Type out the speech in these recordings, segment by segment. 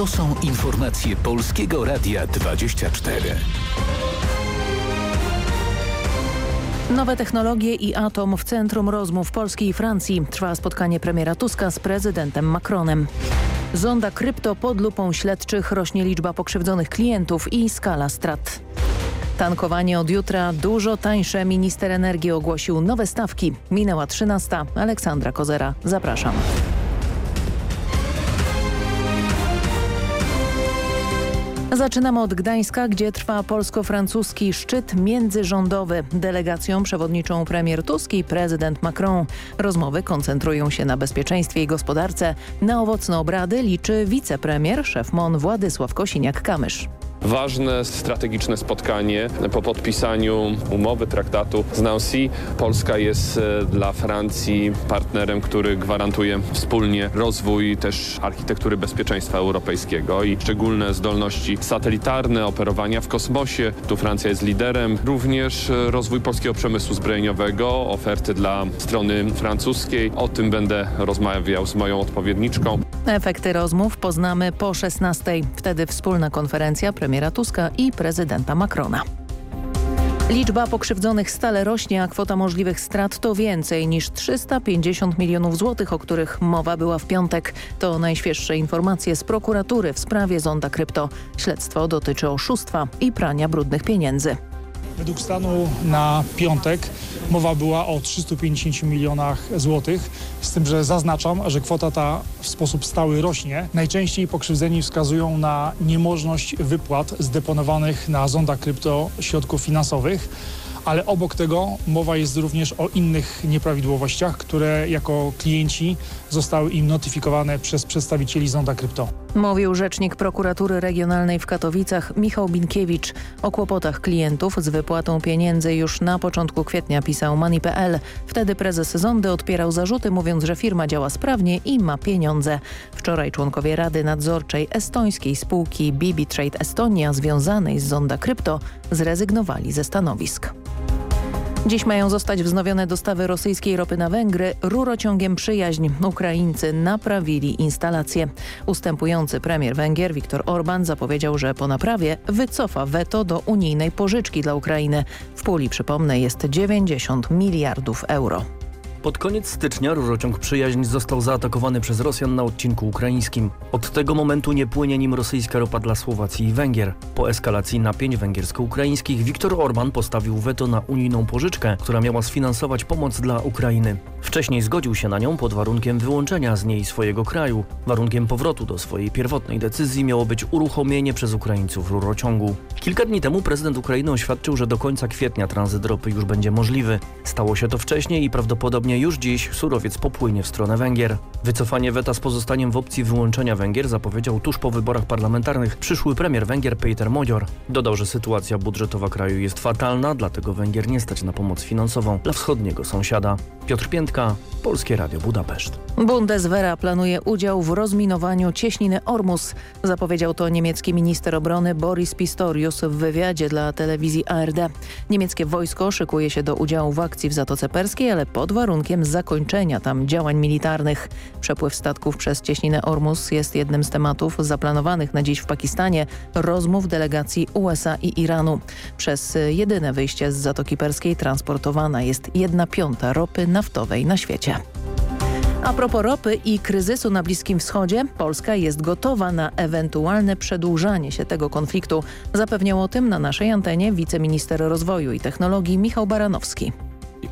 To są informacje Polskiego Radia 24. Nowe technologie i atom w centrum rozmów Polski i Francji. Trwa spotkanie premiera Tuska z prezydentem Macronem. Zonda krypto pod lupą śledczych rośnie liczba pokrzywdzonych klientów i skala strat. Tankowanie od jutra dużo tańsze. Minister energii ogłosił nowe stawki. Minęła 13. Aleksandra Kozera. Zapraszam. Zaczynamy od Gdańska, gdzie trwa polsko-francuski szczyt międzyrządowy. Delegacją przewodniczą premier Tusk i prezydent Macron. Rozmowy koncentrują się na bezpieczeństwie i gospodarce. Na owocne obrady liczy wicepremier, szef MON Władysław Kosiniak-Kamysz. Ważne strategiczne spotkanie po podpisaniu umowy traktatu z Nancy. Polska jest e, dla Francji partnerem, który gwarantuje wspólnie rozwój też architektury bezpieczeństwa europejskiego i szczególne zdolności satelitarne, operowania w kosmosie. Tu Francja jest liderem. Również e, rozwój polskiego przemysłu zbrojeniowego, oferty dla strony francuskiej. O tym będę rozmawiał z moją odpowiedniczką. Efekty rozmów poznamy po 16. Wtedy wspólna konferencja premiera Tuska i prezydenta Macrona. Liczba pokrzywdzonych stale rośnie, a kwota możliwych strat to więcej niż 350 milionów złotych, o których mowa była w piątek. To najświeższe informacje z prokuratury w sprawie Zonda Krypto. Śledztwo dotyczy oszustwa i prania brudnych pieniędzy. Według stanu na piątek mowa była o 350 milionach złotych, z tym, że zaznaczam, że kwota ta w sposób stały rośnie. Najczęściej pokrzywdzeni wskazują na niemożność wypłat zdeponowanych na zonda krypto środków finansowych ale obok tego mowa jest również o innych nieprawidłowościach, które jako klienci zostały im notyfikowane przez przedstawicieli Zonda Krypto. Mówił rzecznik prokuratury regionalnej w Katowicach Michał Binkiewicz. O kłopotach klientów z wypłatą pieniędzy już na początku kwietnia pisał Money.pl. Wtedy prezes Zondy odpierał zarzuty mówiąc, że firma działa sprawnie i ma pieniądze. Wczoraj członkowie Rady Nadzorczej estońskiej spółki BB Trade Estonia związanej z Zonda Krypto zrezygnowali ze stanowisk. Dziś mają zostać wznowione dostawy rosyjskiej ropy na Węgry rurociągiem Przyjaźń. Ukraińcy naprawili instalację. Ustępujący premier Węgier Viktor Orban zapowiedział, że po naprawie wycofa weto do unijnej pożyczki dla Ukrainy. W puli, przypomnę, jest 90 miliardów euro. Pod koniec stycznia rurociąg Przyjaźń został zaatakowany przez Rosjan na odcinku ukraińskim. Od tego momentu nie płynie nim rosyjska ropa dla Słowacji i Węgier. Po eskalacji napięć węgiersko-ukraińskich Viktor Orban postawił weto na unijną pożyczkę, która miała sfinansować pomoc dla Ukrainy. Wcześniej zgodził się na nią pod warunkiem wyłączenia z niej swojego kraju. Warunkiem powrotu do swojej pierwotnej decyzji miało być uruchomienie przez Ukraińców rurociągu. Kilka dni temu prezydent Ukrainy oświadczył, że do końca kwietnia tranzyt ropy już będzie możliwy. Stało się to wcześniej i prawdopodobnie już dziś surowiec popłynie w stronę Węgier. Wycofanie weta z pozostaniem w opcji wyłączenia Węgier zapowiedział tuż po wyborach parlamentarnych przyszły premier Węgier Peter Modzior. Dodał, że sytuacja budżetowa kraju jest fatalna, dlatego Węgier nie stać na pomoc finansową dla wschodniego sąsiada. Piotr Piętka, Polskie Radio Budapeszt. Bundeswehra planuje udział w rozminowaniu cieśniny Ormus. Zapowiedział to niemiecki minister obrony Boris Pistorius w wywiadzie dla telewizji ARD. Niemieckie wojsko szykuje się do udziału w akcji w Zatoce Perskiej, ale pod warunkiem zakończenia tam działań militarnych. Przepływ statków przez cieśninę Ormus jest jednym z tematów zaplanowanych na dziś w Pakistanie rozmów delegacji USA i Iranu. Przez jedyne wyjście z Zatoki Perskiej transportowana jest jedna piąta ropy naftowej na świecie. A propos ropy i kryzysu na Bliskim Wschodzie, Polska jest gotowa na ewentualne przedłużanie się tego konfliktu. Zapewniał o tym na naszej antenie wiceminister rozwoju i technologii Michał Baranowski.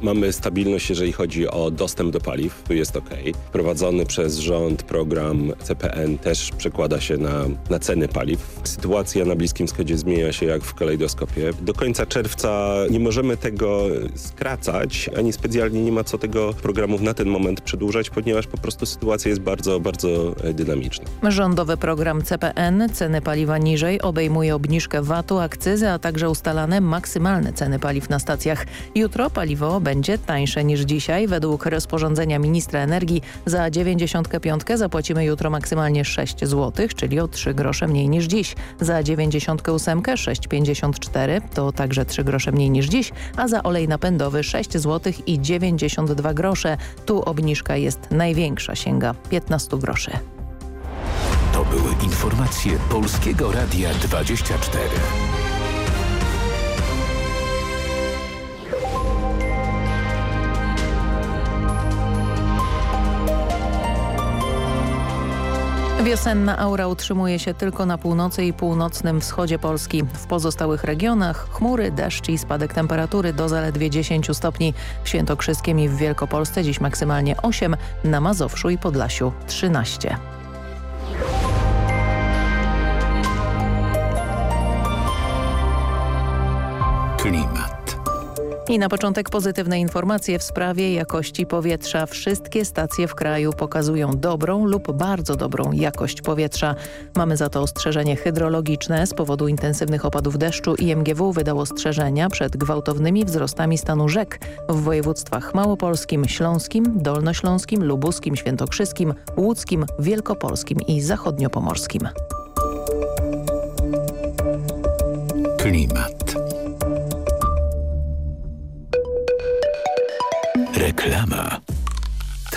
Mamy stabilność, jeżeli chodzi o dostęp do paliw, tu jest ok. Prowadzony przez rząd program CPN też przekłada się na, na ceny paliw. Sytuacja na Bliskim Wschodzie zmienia się jak w kalejdoskopie. Do końca czerwca nie możemy tego skracać, ani specjalnie nie ma co tego programów na ten moment przedłużać, ponieważ po prostu sytuacja jest bardzo, bardzo e, dynamiczna. Rządowy program CPN ceny paliwa niżej obejmuje obniżkę VAT-u, akcyzy, a także ustalane maksymalne ceny paliw na stacjach. Jutro paliwo będzie tańsze niż dzisiaj. Według rozporządzenia ministra energii za 95 zapłacimy jutro maksymalnie 6 zł, czyli o 3 grosze mniej niż dziś. Za 98 6,54 to także 3 grosze mniej niż dziś, a za olej napędowy 6 zł i 92 grosze. Tu obniżka jest największa, sięga 15 groszy. To były informacje Polskiego Radia 24. Wiosenna aura utrzymuje się tylko na północy i północnym wschodzie Polski. W pozostałych regionach chmury, deszcz i spadek temperatury do zaledwie 10 stopni. W Świętokrzyskiem i w Wielkopolsce dziś maksymalnie 8, na Mazowszu i Podlasiu 13. Klimat. I na początek pozytywne informacje w sprawie jakości powietrza. Wszystkie stacje w kraju pokazują dobrą lub bardzo dobrą jakość powietrza. Mamy za to ostrzeżenie hydrologiczne z powodu intensywnych opadów deszczu i MGW wydał ostrzeżenia przed gwałtownymi wzrostami stanu rzek w województwach małopolskim, śląskim, dolnośląskim, lubuskim, świętokrzyskim, łódzkim, wielkopolskim i zachodniopomorskim. Klimat. Reklama.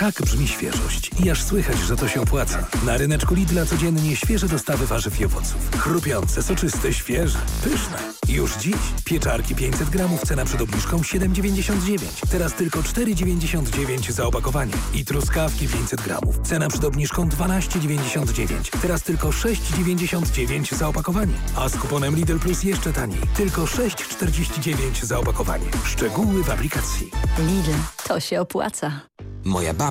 Tak brzmi świeżość i aż słychać, że to się opłaca. Na ryneczku Lidla codziennie świeże dostawy warzyw i owoców. Chrupiące, soczyste, świeże, pyszne. Już dziś pieczarki 500 gramów, cena przed obniżką 7,99. Teraz tylko 4,99 za opakowanie. I truskawki 500 gramów, cena przed obniżką 12,99. Teraz tylko 6,99 za opakowanie. A z kuponem Lidl Plus jeszcze taniej. Tylko 6,49 za opakowanie. Szczegóły w aplikacji. Lidl, to się opłaca. Moja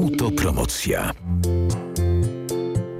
Autopromocja.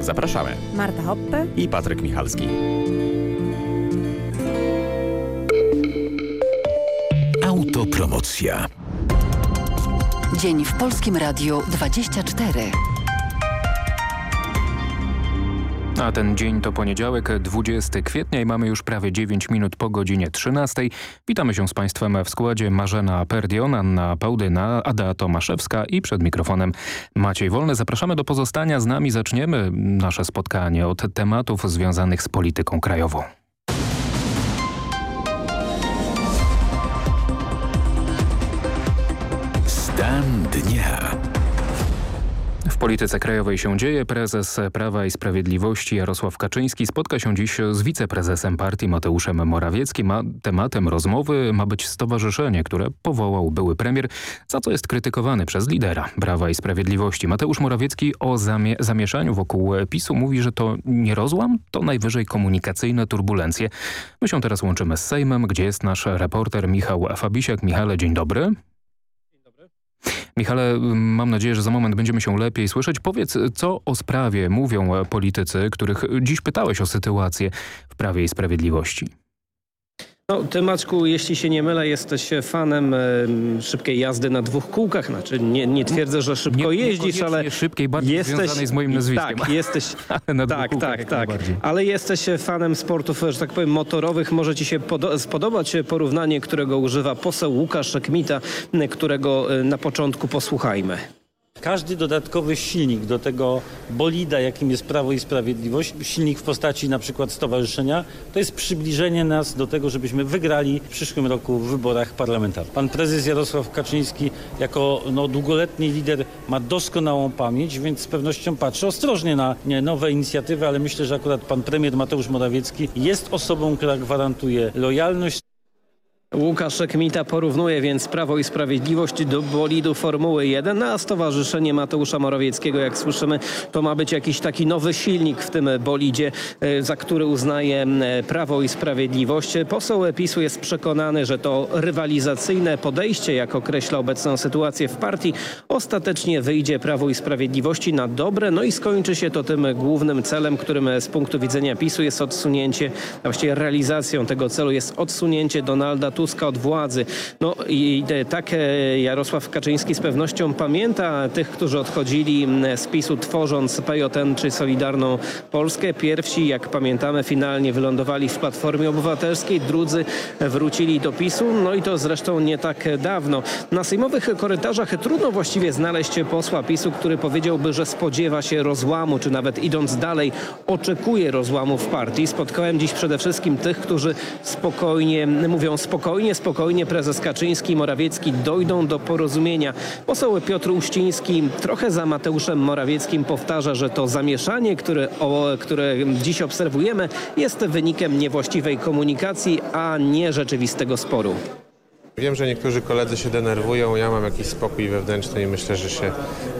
Zapraszamy. Marta Hoppe i Patryk Michalski. Autopromocja. Dzień w Polskim Radiu 24. A ten dzień to poniedziałek, 20 kwietnia i mamy już prawie 9 minut po godzinie 13. Witamy się z Państwem w składzie Marzena Perdion, Anna Pałdyna, Ada Tomaszewska i przed mikrofonem Maciej Wolny. Zapraszamy do pozostania z nami. Zaczniemy nasze spotkanie od tematów związanych z polityką krajową. Stan dnia. Polityce krajowej się dzieje. Prezes Prawa i Sprawiedliwości Jarosław Kaczyński spotka się dziś z wiceprezesem partii Mateuszem Morawieckim, a tematem rozmowy ma być stowarzyszenie, które powołał były premier, za co jest krytykowany przez lidera Prawa i Sprawiedliwości. Mateusz Morawiecki o zamie zamieszaniu wokół PiSu mówi, że to nie rozłam, to najwyżej komunikacyjne turbulencje. My się teraz łączymy z Sejmem, gdzie jest nasz reporter Michał Fabisiak. Michale, dzień dobry. Michale, mam nadzieję, że za moment będziemy się lepiej słyszeć. Powiedz, co o sprawie mówią politycy, których dziś pytałeś o sytuację w Prawie i Sprawiedliwości. No, ty Maczku, jeśli się nie mylę, jesteś fanem e, szybkiej jazdy na dwóch kółkach. Znaczy nie, nie twierdzę, że szybko nie, jeździsz, ale szybkiej, bardziej jesteś związanej z moim nazwiskiem. Tak, jesteś tak, tak, tak. Ale jesteś fanem sportów, że tak powiem, motorowych. Może ci się spodobać porównanie, którego używa poseł Łukasz Kmita, którego na początku posłuchajmy. Każdy dodatkowy silnik do tego bolida, jakim jest Prawo i Sprawiedliwość, silnik w postaci na przykład stowarzyszenia, to jest przybliżenie nas do tego, żebyśmy wygrali w przyszłym roku w wyborach parlamentarnych. Pan prezes Jarosław Kaczyński jako no, długoletni lider ma doskonałą pamięć, więc z pewnością patrzy ostrożnie na nowe inicjatywy, ale myślę, że akurat pan premier Mateusz Morawiecki jest osobą, która gwarantuje lojalność. Łukasz Kmita porównuje więc Prawo i Sprawiedliwość do bolidu Formuły 1, a Stowarzyszenie Mateusza Morawieckiego, jak słyszymy, to ma być jakiś taki nowy silnik w tym bolidzie, e, za który uznaje Prawo i Sprawiedliwość. Poseł PiSu jest przekonany, że to rywalizacyjne podejście, jak określa obecną sytuację w partii, ostatecznie wyjdzie Prawo i Sprawiedliwości na dobre, no i skończy się to tym głównym celem, którym z punktu widzenia PiSu jest odsunięcie, a właściwie realizacją tego celu jest odsunięcie Donalda Tuska od władzy. No i tak e, Jarosław Kaczyński z pewnością pamięta tych, którzy odchodzili z PiSu tworząc PJN czy Solidarną Polskę. Pierwsi, jak pamiętamy, finalnie wylądowali w Platformie Obywatelskiej, drudzy wrócili do PiSu, no i to zresztą nie tak dawno. Na sejmowych korytarzach trudno właściwie znaleźć posła PiSu, który powiedziałby, że spodziewa się rozłamu, czy nawet idąc dalej oczekuje rozłamu w partii. Spotkałem dziś przede wszystkim tych, którzy spokojnie, mówią spokojnie, spokojnie, spokojnie prezes Kaczyński i Morawiecki dojdą do porozumienia. Poseł Piotr Uściński trochę za Mateuszem Morawieckim powtarza, że to zamieszanie, które, o, które dziś obserwujemy jest wynikiem niewłaściwej komunikacji, a nie rzeczywistego sporu. Wiem, że niektórzy koledzy się denerwują, ja mam jakiś spokój wewnętrzny i myślę, że się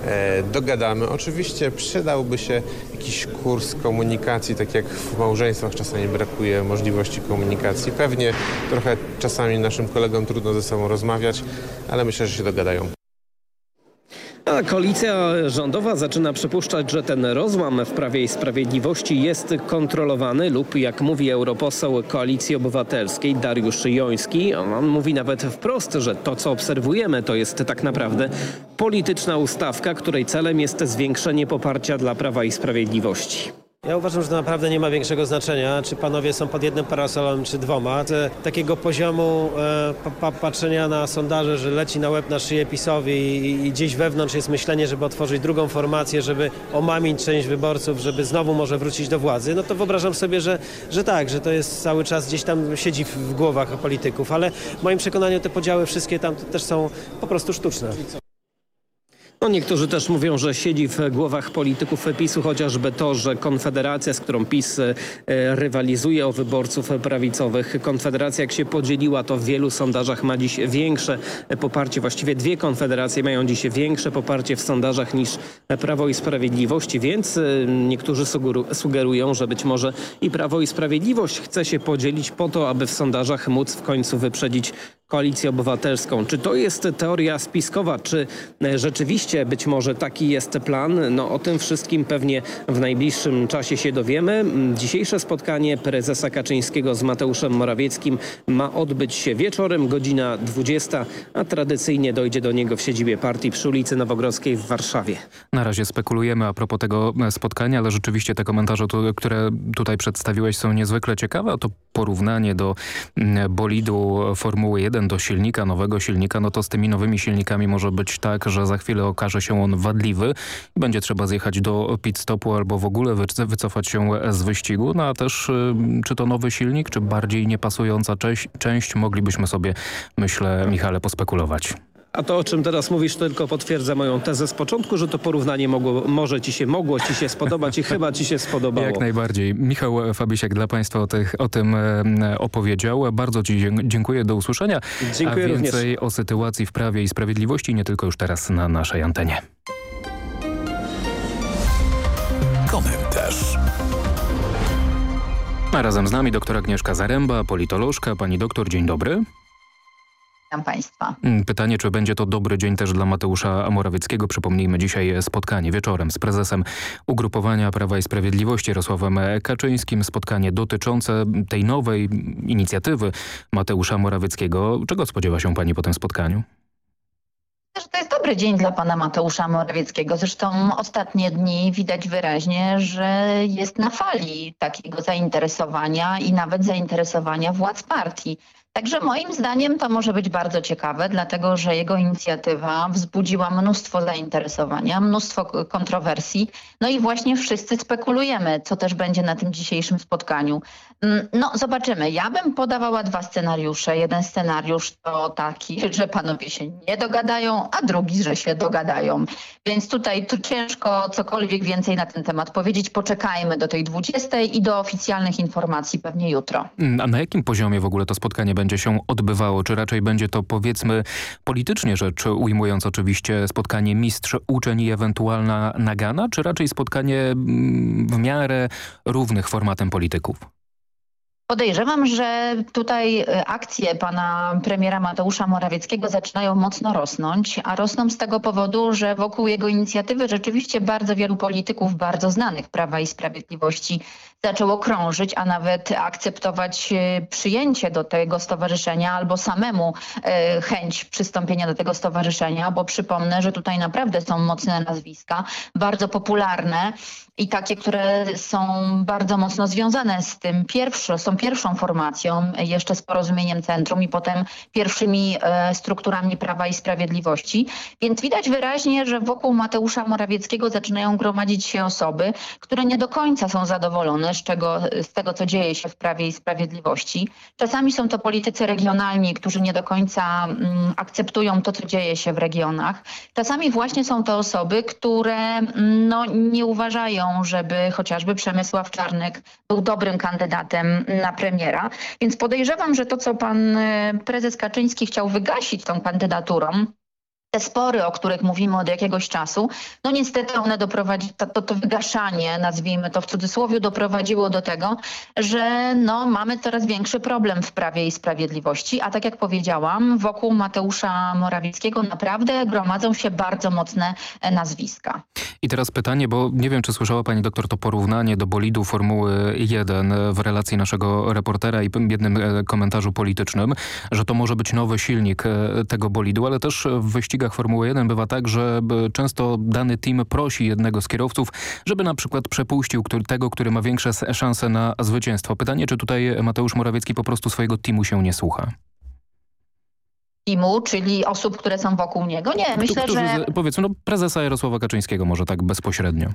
e, dogadamy. Oczywiście przydałby się jakiś kurs komunikacji, tak jak w małżeństwach czasami brakuje możliwości komunikacji. Pewnie trochę czasami naszym kolegom trudno ze sobą rozmawiać, ale myślę, że się dogadają. A koalicja rządowa zaczyna przypuszczać, że ten rozłam w Prawie i Sprawiedliwości jest kontrolowany lub jak mówi europoseł Koalicji Obywatelskiej Dariusz Joński, on mówi nawet wprost, że to co obserwujemy to jest tak naprawdę polityczna ustawka, której celem jest zwiększenie poparcia dla Prawa i Sprawiedliwości. Ja uważam, że to naprawdę nie ma większego znaczenia, czy panowie są pod jednym parasolem, czy dwoma. Takiego poziomu e, pa, patrzenia na sondaże, że leci na łeb na szyję PiSowi i, i gdzieś wewnątrz jest myślenie, żeby otworzyć drugą formację, żeby omamić część wyborców, żeby znowu może wrócić do władzy, no to wyobrażam sobie, że, że tak, że to jest cały czas gdzieś tam siedzi w, w głowach polityków, ale w moim przekonaniu te podziały wszystkie tam też są po prostu sztuczne. No niektórzy też mówią, że siedzi w głowach polityków PiSu chociażby to, że Konfederacja, z którą PiS e, rywalizuje o wyborców prawicowych, Konfederacja jak się podzieliła, to w wielu sondażach ma dziś większe poparcie. Właściwie dwie konfederacje mają dziś większe poparcie w sondażach niż Prawo i Sprawiedliwość, więc e, niektórzy sugerują, że być może i Prawo i Sprawiedliwość chce się podzielić po to, aby w sondażach móc w końcu wyprzedzić Koalicję Obywatelską. Czy to jest teoria spiskowa, czy e, rzeczywiście być może taki jest plan? No o tym wszystkim pewnie w najbliższym czasie się dowiemy. Dzisiejsze spotkanie prezesa Kaczyńskiego z Mateuszem Morawieckim ma odbyć się wieczorem, godzina 20, a tradycyjnie dojdzie do niego w siedzibie partii przy ulicy Nowogrodzkiej w Warszawie. Na razie spekulujemy a propos tego e, spotkania, ale rzeczywiście te komentarze, które tutaj przedstawiłeś są niezwykle ciekawe. To porównanie do bolidu Formuły 1 do silnika, nowego silnika, no to z tymi nowymi silnikami może być tak, że za chwilę okaże się on wadliwy i będzie trzeba zjechać do pit stopu albo w ogóle wycofać się z wyścigu. No a też y, czy to nowy silnik, czy bardziej niepasująca część, część moglibyśmy sobie, myślę, Michale, pospekulować. A to, o czym teraz mówisz, tylko potwierdza moją tezę z początku, że to porównanie mogło, może ci się, mogło ci się spodobać i chyba ci się spodobało. Jak najbardziej. Michał Fabisiak dla Państwa o, tych, o tym opowiedział. Bardzo Ci dziękuję. Do usłyszenia. Dziękuję A więcej również. o sytuacji w Prawie i Sprawiedliwości nie tylko już teraz na naszej antenie. Komentarz. A razem z nami doktor Agnieszka Zaręba, politolożka. Pani doktor, dzień dobry. Witam Państwa. Pytanie, czy będzie to dobry dzień też dla Mateusza Morawieckiego. Przypomnijmy dzisiaj spotkanie wieczorem z prezesem Ugrupowania Prawa i Sprawiedliwości Jarosławem Kaczyńskim. Spotkanie dotyczące tej nowej inicjatywy Mateusza Morawieckiego. Czego spodziewa się Pani po tym spotkaniu? że to jest dobry dzień dla pana Mateusza Morawieckiego. Zresztą ostatnie dni widać wyraźnie, że jest na fali takiego zainteresowania i nawet zainteresowania władz partii. Także moim zdaniem to może być bardzo ciekawe, dlatego że jego inicjatywa wzbudziła mnóstwo zainteresowania, mnóstwo kontrowersji. No i właśnie wszyscy spekulujemy, co też będzie na tym dzisiejszym spotkaniu. Mm, no zobaczymy. Ja bym podawała dwa scenariusze. Jeden scenariusz to taki, że panowie się nie dogadają, a drugi, że się dogadają. Więc tutaj tu ciężko cokolwiek więcej na ten temat powiedzieć. Poczekajmy do tej 20 i do oficjalnych informacji pewnie jutro. Mm, a na jakim poziomie w ogóle to spotkanie będzie się odbywało? Czy raczej będzie to powiedzmy politycznie rzecz ujmując oczywiście spotkanie mistrz-uczeń i ewentualna nagana, czy raczej spotkanie mm, w miarę równych formatem polityków? Podejrzewam, że tutaj e, akcje pana premiera Mateusza Morawieckiego zaczynają mocno rosnąć, a rosną z tego powodu, że wokół jego inicjatywy rzeczywiście bardzo wielu polityków bardzo znanych Prawa i Sprawiedliwości zaczęło krążyć, a nawet akceptować e, przyjęcie do tego stowarzyszenia albo samemu e, chęć przystąpienia do tego stowarzyszenia, bo przypomnę, że tutaj naprawdę są mocne nazwiska, bardzo popularne i takie, które są bardzo mocno związane z tym pierwszą, są pierwszą formacją, jeszcze z porozumieniem centrum i potem pierwszymi e, strukturami Prawa i Sprawiedliwości. Więc widać wyraźnie, że wokół Mateusza Morawieckiego zaczynają gromadzić się osoby, które nie do końca są zadowolone z, czego, z tego, co dzieje się w Prawie i Sprawiedliwości. Czasami są to politycy regionalni, którzy nie do końca mm, akceptują to, co dzieje się w regionach. Czasami właśnie są to osoby, które mm, no, nie uważają żeby chociażby Przemysław Czarnek był dobrym kandydatem na premiera. Więc podejrzewam, że to, co pan e, prezes Kaczyński chciał wygasić tą kandydaturą, te spory, o których mówimy od jakiegoś czasu, no niestety one doprowadzi, to, to, wygaszanie, nazwijmy to w cudzysłowie, doprowadziło do tego, że no, mamy coraz większy problem w Prawie i Sprawiedliwości, a tak jak powiedziałam, wokół Mateusza Morawieckiego naprawdę gromadzą się bardzo mocne e, nazwiska. I teraz pytanie, bo nie wiem, czy słyszała pani doktor to porównanie do bolidu Formuły 1 w relacji naszego reportera i jednym e, komentarzu politycznym, że to może być nowy silnik e, tego bolidu, ale też w wyścigu wyścigach Formuły 1 bywa tak, że często dany team prosi jednego z kierowców, żeby na przykład przepuścił tego, który ma większe szanse na zwycięstwo. Pytanie, czy tutaj Mateusz Morawiecki po prostu swojego teamu się nie słucha? Teamu, czyli osób, które są wokół niego? Nie, myślę, Którzy, że... Powiedzmy, no prezesa Jarosława Kaczyńskiego może tak bezpośrednio.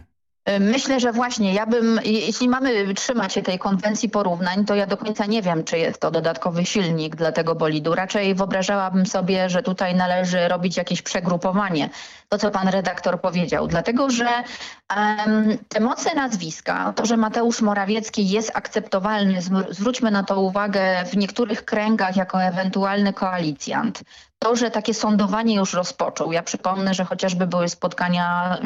Y, myślę, że właśnie ja bym, jeśli mamy trzymać się tej konwencji porównań, to ja do końca nie wiem, czy jest to dodatkowy silnik dla tego bolidu. Raczej wyobrażałabym sobie, że tutaj należy robić jakieś przegrupowanie. To, co pan redaktor powiedział. Dlatego, że um, te mocne nazwiska, to, że Mateusz Morawiecki jest akceptowalny, zwróćmy na to uwagę w niektórych kręgach jako ewentualny koalicjant, to, że takie sądowanie już rozpoczął. Ja przypomnę, że chociażby były spotkania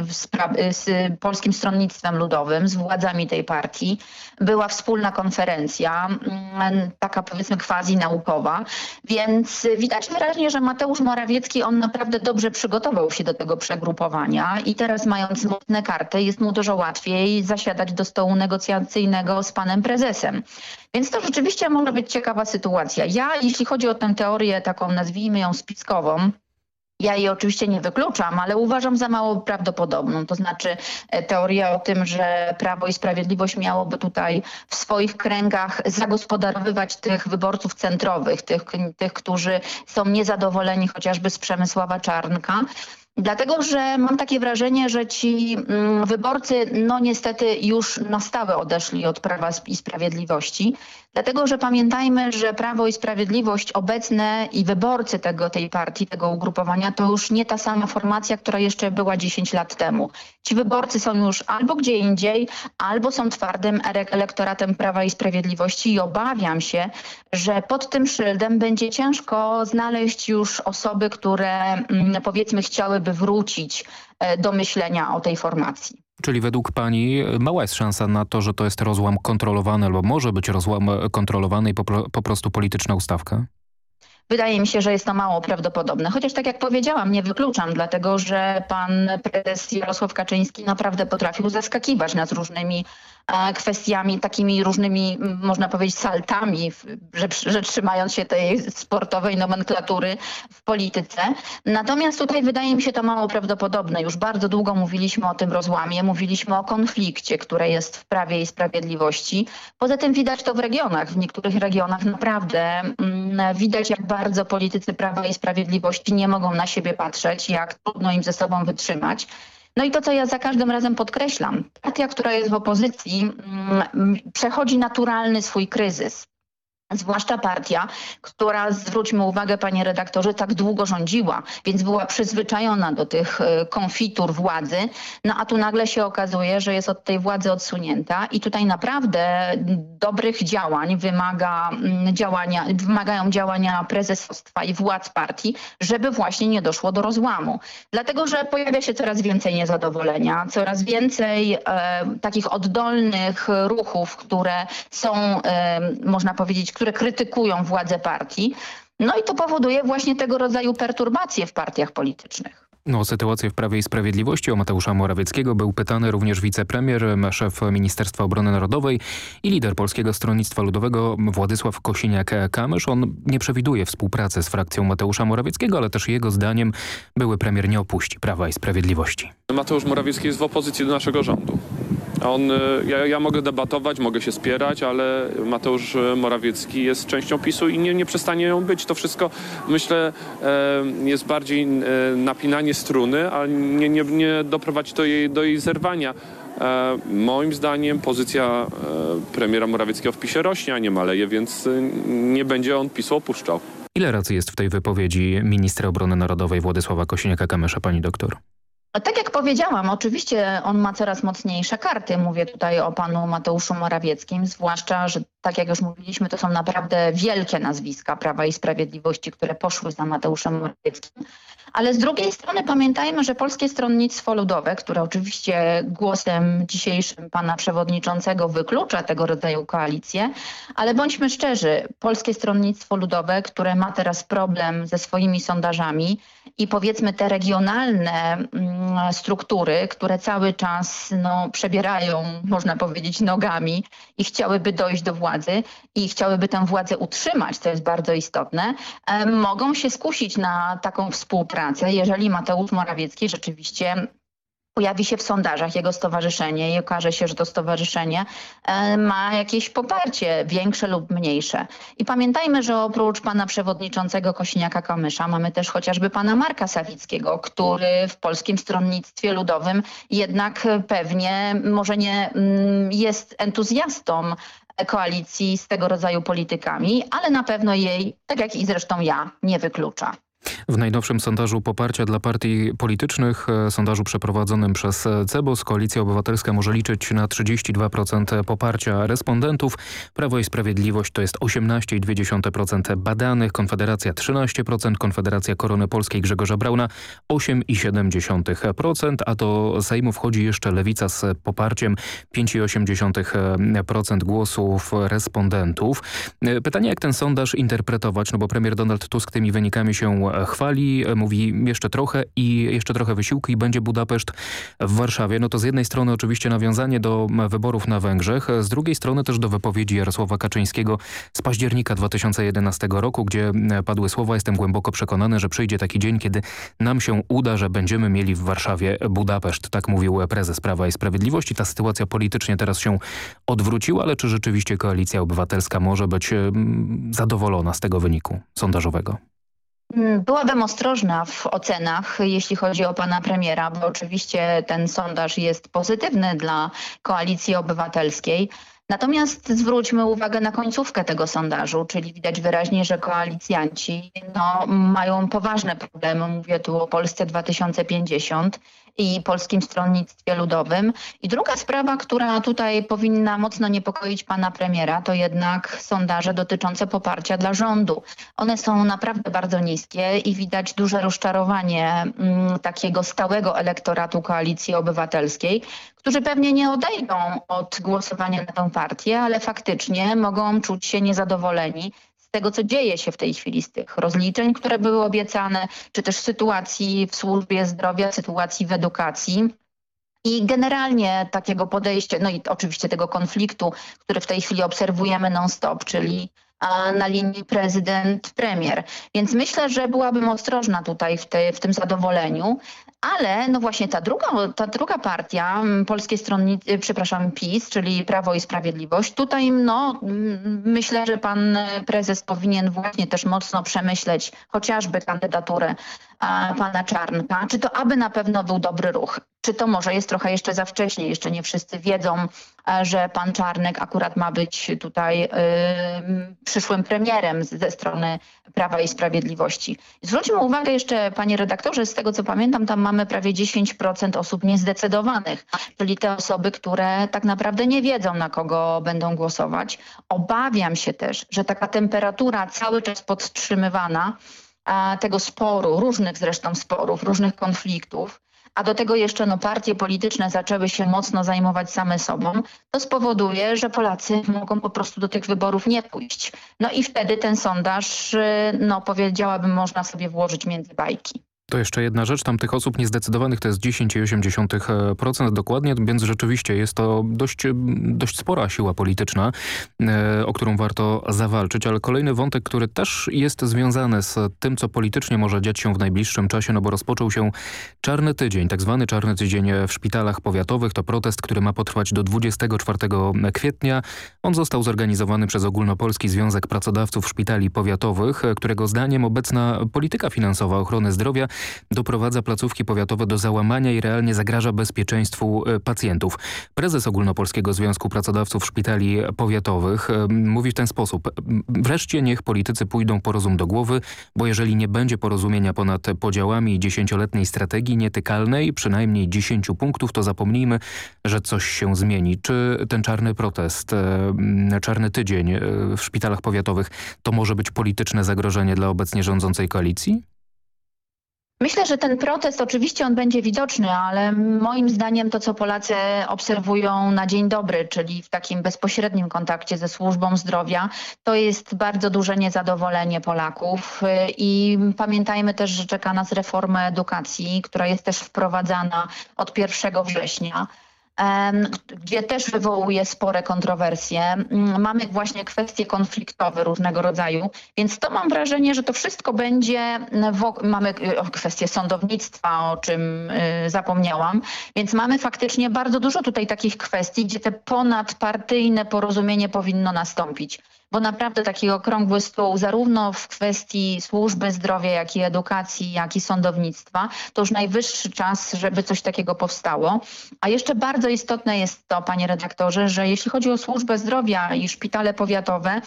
z, Polskim Stronnictwem Ludowym, z władzami tej partii. Była wspólna konferencja, mm, taka powiedzmy quasi naukowa, więc widać wyraźnie, że Mateusz Morawiecki, on naprawdę dobrze przygotował się do tego przegrupowania i teraz mając mocne karty jest mu dużo łatwiej zasiadać do stołu negocjacyjnego z panem prezesem. Więc to rzeczywiście może być ciekawa sytuacja. Ja, jeśli chodzi o tę teorię taką, nazwijmy ją spiskową, ja jej oczywiście nie wykluczam, ale uważam za mało prawdopodobną. To znaczy e, teoria o tym, że Prawo i Sprawiedliwość miałoby tutaj w swoich kręgach zagospodarowywać tych wyborców centrowych, tych, tych którzy są niezadowoleni chociażby z Przemysława Czarnka, Dlatego, że mam takie wrażenie, że ci mm, wyborcy no niestety już na stałe odeszli od Prawa i Sprawiedliwości. Dlatego, że pamiętajmy, że Prawo i Sprawiedliwość obecne i wyborcy tego, tej partii, tego ugrupowania to już nie ta sama formacja, która jeszcze była 10 lat temu. Ci wyborcy są już albo gdzie indziej, albo są twardym elektoratem Prawa i Sprawiedliwości i obawiam się, że pod tym szyldem będzie ciężko znaleźć już osoby, które mm, powiedzmy chciałyby wrócić e, do myślenia o tej formacji. Czyli według pani mała jest szansa na to, że to jest rozłam kontrolowany albo może być rozłam kontrolowany i po, po prostu polityczna ustawka? Wydaje mi się, że jest to mało prawdopodobne. Chociaż tak jak powiedziałam, nie wykluczam, dlatego że pan prezes Jarosław Kaczyński naprawdę potrafił zaskakiwać nas różnymi kwestiami takimi różnymi, można powiedzieć, saltami, że, że trzymając się tej sportowej nomenklatury w polityce. Natomiast tutaj wydaje mi się to mało prawdopodobne. Już bardzo długo mówiliśmy o tym rozłamie, mówiliśmy o konflikcie, które jest w Prawie i Sprawiedliwości. Poza tym widać to w regionach. W niektórych regionach naprawdę mm, widać, jak bardzo politycy Prawa i Sprawiedliwości nie mogą na siebie patrzeć, jak trudno im ze sobą wytrzymać. No i to, co ja za każdym razem podkreślam, partia, która jest w opozycji, mm, przechodzi naturalny swój kryzys. Zwłaszcza partia, która, zwróćmy uwagę panie redaktorze, tak długo rządziła, więc była przyzwyczajona do tych e, konfitur władzy, no a tu nagle się okazuje, że jest od tej władzy odsunięta i tutaj naprawdę dobrych działań wymaga mm, działania, wymagają działania prezesostwa i władz partii, żeby właśnie nie doszło do rozłamu. Dlatego, że pojawia się coraz więcej niezadowolenia, coraz więcej e, takich oddolnych ruchów, które są, e, można powiedzieć, które krytykują władze partii. No i to powoduje właśnie tego rodzaju perturbacje w partiach politycznych. No, o sytuację w Prawie i Sprawiedliwości o Mateusza Morawieckiego był pytany również wicepremier, szef Ministerstwa Obrony Narodowej i lider Polskiego Stronnictwa Ludowego Władysław Kosiniak-Kamysz. On nie przewiduje współpracy z frakcją Mateusza Morawieckiego, ale też jego zdaniem były premier nie opuści Prawa i Sprawiedliwości. Mateusz Morawiecki jest w opozycji do naszego rządu. On, e, ja, ja, mogę debatować, mogę się spierać, ale Mateusz Morawiecki jest częścią PiSu i nie, nie przestanie ją być. To wszystko, myślę, e, jest bardziej e, napinanie struny, a nie, nie, nie doprowadzi do jej, do jej zerwania. Moim zdaniem pozycja premiera Morawieckiego w PiSie rośnie, a nie maleje, więc nie będzie on PiSu opuszczał. Ile razy jest w tej wypowiedzi ministra obrony narodowej Władysława Kosiniaka-Kamysza, pani doktor? Tak jak powiedziałam, oczywiście on ma coraz mocniejsze karty. Mówię tutaj o panu Mateuszu Morawieckim, zwłaszcza, że tak jak już mówiliśmy, to są naprawdę wielkie nazwiska Prawa i Sprawiedliwości, które poszły za Mateuszem Morawieckim. Ale z drugiej strony pamiętajmy, że Polskie Stronnictwo Ludowe, które oczywiście głosem dzisiejszym pana przewodniczącego wyklucza tego rodzaju koalicję, ale bądźmy szczerzy, Polskie Stronnictwo Ludowe, które ma teraz problem ze swoimi sondażami i powiedzmy te regionalne mm, struktury, które cały czas no, przebierają, można powiedzieć, nogami i chciałyby dojść do władzy i chciałyby tę władzę utrzymać, co jest bardzo istotne, mogą się skusić na taką współpracę, jeżeli Mateusz Morawiecki rzeczywiście pojawi się w sondażach jego stowarzyszenie i okaże się, że to stowarzyszenie e, ma jakieś poparcie, większe lub mniejsze. I pamiętajmy, że oprócz pana przewodniczącego Kosiniaka-Kamysza mamy też chociażby pana Marka Sawickiego, który w Polskim Stronnictwie Ludowym jednak pewnie może nie mm, jest entuzjastą koalicji z tego rodzaju politykami, ale na pewno jej, tak jak i zresztą ja, nie wyklucza. W najnowszym sondażu poparcia dla partii politycznych, e, sondażu przeprowadzonym przez CEBOS, Koalicja Obywatelska może liczyć na 32% poparcia respondentów. Prawo i Sprawiedliwość to jest 18,2% badanych, Konfederacja 13%, Konfederacja Korony Polskiej Grzegorza Brauna 8,7%, a do Sejmu wchodzi jeszcze Lewica z poparciem 5,8% głosów respondentów. E, pytanie, jak ten sondaż interpretować, no bo premier Donald Tusk tymi wynikami się chwali, mówi jeszcze trochę i jeszcze trochę wysiłku i będzie Budapeszt w Warszawie. No to z jednej strony oczywiście nawiązanie do wyborów na Węgrzech, z drugiej strony też do wypowiedzi Jarosława Kaczyńskiego z października 2011 roku, gdzie padły słowa, jestem głęboko przekonany, że przyjdzie taki dzień, kiedy nam się uda, że będziemy mieli w Warszawie Budapeszt. Tak mówił prezes Prawa i Sprawiedliwości. Ta sytuacja politycznie teraz się odwróciła, ale czy rzeczywiście Koalicja Obywatelska może być mm, zadowolona z tego wyniku sondażowego? Mm, byłabym ostrożna w ocenach, jeśli chodzi o pana premiera, bo oczywiście ten sondaż jest pozytywny dla koalicji obywatelskiej. Natomiast zwróćmy uwagę na końcówkę tego sondażu, czyli widać wyraźnie, że koalicjanci no, mają poważne problemy. Mówię tu o Polsce 2050 i Polskim Stronnictwie Ludowym. I druga sprawa, która tutaj powinna mocno niepokoić pana premiera, to jednak sondaże dotyczące poparcia dla rządu. One są naprawdę bardzo niskie i widać duże rozczarowanie mm, takiego stałego elektoratu Koalicji Obywatelskiej, którzy pewnie nie odejdą od głosowania na tę partię, ale faktycznie mogą czuć się niezadowoleni tego, co dzieje się w tej chwili, z tych rozliczeń, które były obiecane, czy też sytuacji w służbie zdrowia, sytuacji w edukacji. I generalnie takiego podejścia, no i oczywiście tego konfliktu, który w tej chwili obserwujemy non-stop, czyli na linii prezydent-premier. Więc myślę, że byłabym ostrożna tutaj w, te, w tym zadowoleniu. Ale no właśnie ta druga, ta druga partia, Polskie Stronnictwo, przepraszam, PiS, czyli Prawo i Sprawiedliwość, tutaj no myślę, że pan prezes powinien właśnie też mocno przemyśleć chociażby kandydaturę pana Czarnka, czy to aby na pewno był dobry ruch. Czy to może jest trochę jeszcze za wcześnie, jeszcze nie wszyscy wiedzą, że pan Czarnek akurat ma być tutaj y, przyszłym premierem ze strony Prawa i Sprawiedliwości. Zwróćmy uwagę jeszcze, panie redaktorze, z tego co pamiętam, tam mamy prawie 10% osób niezdecydowanych, czyli te osoby, które tak naprawdę nie wiedzą, na kogo będą głosować. Obawiam się też, że taka temperatura cały czas podtrzymywana tego sporu, różnych zresztą sporów, różnych konfliktów, a do tego jeszcze no, partie polityczne zaczęły się mocno zajmować same sobą, to spowoduje, że Polacy mogą po prostu do tych wyborów nie pójść. No i wtedy ten sondaż, y, no powiedziałabym, można sobie włożyć między bajki. To jeszcze jedna rzecz, tam tych osób niezdecydowanych to jest 10,8% dokładnie, więc rzeczywiście jest to dość, dość spora siła polityczna, e, o którą warto zawalczyć, ale kolejny wątek, który też jest związany z tym, co politycznie może dziać się w najbliższym czasie, no bo rozpoczął się czarny tydzień, tak zwany czarny tydzień w szpitalach powiatowych. To protest, który ma potrwać do 24 kwietnia. On został zorganizowany przez Ogólnopolski Związek Pracodawców Szpitali Powiatowych, którego zdaniem obecna polityka finansowa ochrony zdrowia doprowadza placówki powiatowe do załamania i realnie zagraża bezpieczeństwu e, pacjentów. Prezes Ogólnopolskiego Związku Pracodawców Szpitali Powiatowych e, mówi w ten sposób. Wreszcie niech politycy pójdą po rozum do głowy, bo jeżeli nie będzie porozumienia ponad podziałami dziesięcioletniej strategii nietykalnej, przynajmniej 10 punktów, to zapomnijmy, że coś się zmieni. Czy ten czarny protest, e, czarny tydzień w szpitalach powiatowych to może być polityczne zagrożenie dla obecnie rządzącej koalicji? Myślę, że ten protest oczywiście on będzie widoczny, ale moim zdaniem to, co Polacy obserwują na dzień dobry, czyli w takim bezpośrednim kontakcie ze służbą zdrowia, to jest bardzo duże niezadowolenie Polaków. I pamiętajmy też, że czeka nas reforma edukacji, która jest też wprowadzana od 1 września gdzie też wywołuje spore kontrowersje. Mm, mamy właśnie kwestie konfliktowe różnego rodzaju, więc to mam wrażenie, że to wszystko będzie, mamy y, kwestie sądownictwa, o czym y, zapomniałam, więc mamy faktycznie bardzo dużo tutaj takich kwestii, gdzie te ponadpartyjne porozumienie powinno nastąpić bo naprawdę taki okrągły stół zarówno w kwestii służby zdrowia, jak i edukacji, jak i sądownictwa, to już najwyższy czas, żeby coś takiego powstało. A jeszcze bardzo istotne jest to, panie redaktorze, że jeśli chodzi o służbę zdrowia i szpitale powiatowe,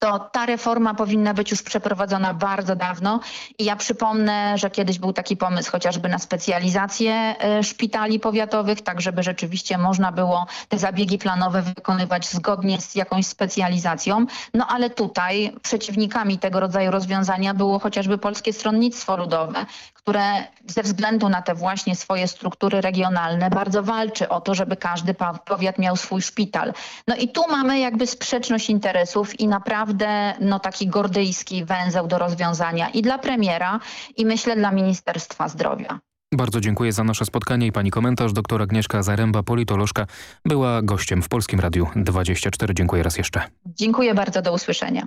to ta reforma powinna być już przeprowadzona bardzo dawno i ja przypomnę, że kiedyś był taki pomysł chociażby na specjalizację e, szpitali powiatowych, tak żeby rzeczywiście można było te zabiegi planowe wykonywać zgodnie z jakąś specjalizacją. No ale tutaj przeciwnikami tego rodzaju rozwiązania było chociażby Polskie Stronnictwo Ludowe, które ze względu na te właśnie swoje struktury regionalne bardzo walczy o to, żeby każdy powiat miał swój szpital. No i tu mamy jakby sprzeczność interesów i naprawdę no taki gordyjski węzeł do rozwiązania i dla premiera i myślę dla Ministerstwa Zdrowia. Bardzo dziękuję za nasze spotkanie i pani komentarz. Doktor Agnieszka Zaręba, politolożka, była gościem w Polskim Radiu 24. Dziękuję raz jeszcze. Dziękuję bardzo, do usłyszenia.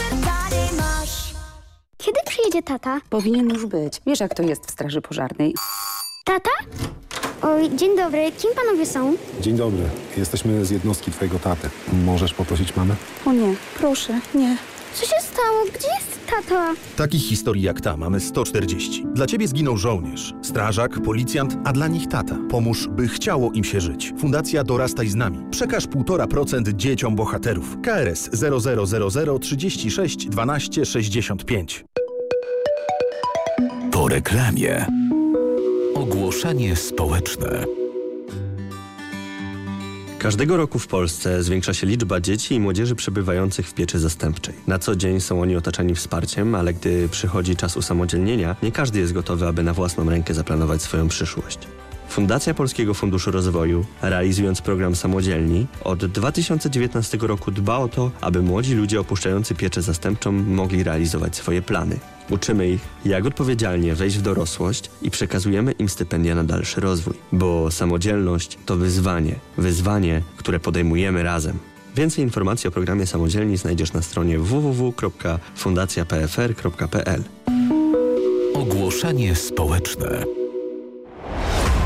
Kiedy przyjedzie tata? Powinien już być. Wiesz, jak to jest w straży pożarnej. Tata? Oj, dzień dobry. Kim panowie są? Dzień dobry. Jesteśmy z jednostki twojego taty. Możesz poprosić mamę? O nie, proszę, nie. Co się stało? Gdzie jest tata? Takich historii jak ta mamy 140. Dla ciebie zginął żołnierz, strażak, policjant, a dla nich tata. Pomóż, by chciało im się żyć. Fundacja Dorastaj z nami. Przekaż 1,5% dzieciom bohaterów. KRS 0000 36 12 65. reklamie. Ogłoszenie społeczne. Każdego roku w Polsce zwiększa się liczba dzieci i młodzieży przebywających w pieczy zastępczej. Na co dzień są oni otaczani wsparciem, ale gdy przychodzi czas usamodzielnienia, nie każdy jest gotowy, aby na własną rękę zaplanować swoją przyszłość. Fundacja Polskiego Funduszu Rozwoju, realizując program Samodzielni, od 2019 roku dba o to, aby młodzi ludzie opuszczający pieczę zastępczą mogli realizować swoje plany. Uczymy ich, jak odpowiedzialnie wejść w dorosłość i przekazujemy im stypendia na dalszy rozwój, bo samodzielność to wyzwanie, wyzwanie, które podejmujemy razem. Więcej informacji o programie Samodzielni znajdziesz na stronie www.fundacjapfr.pl. Ogłoszenie społeczne.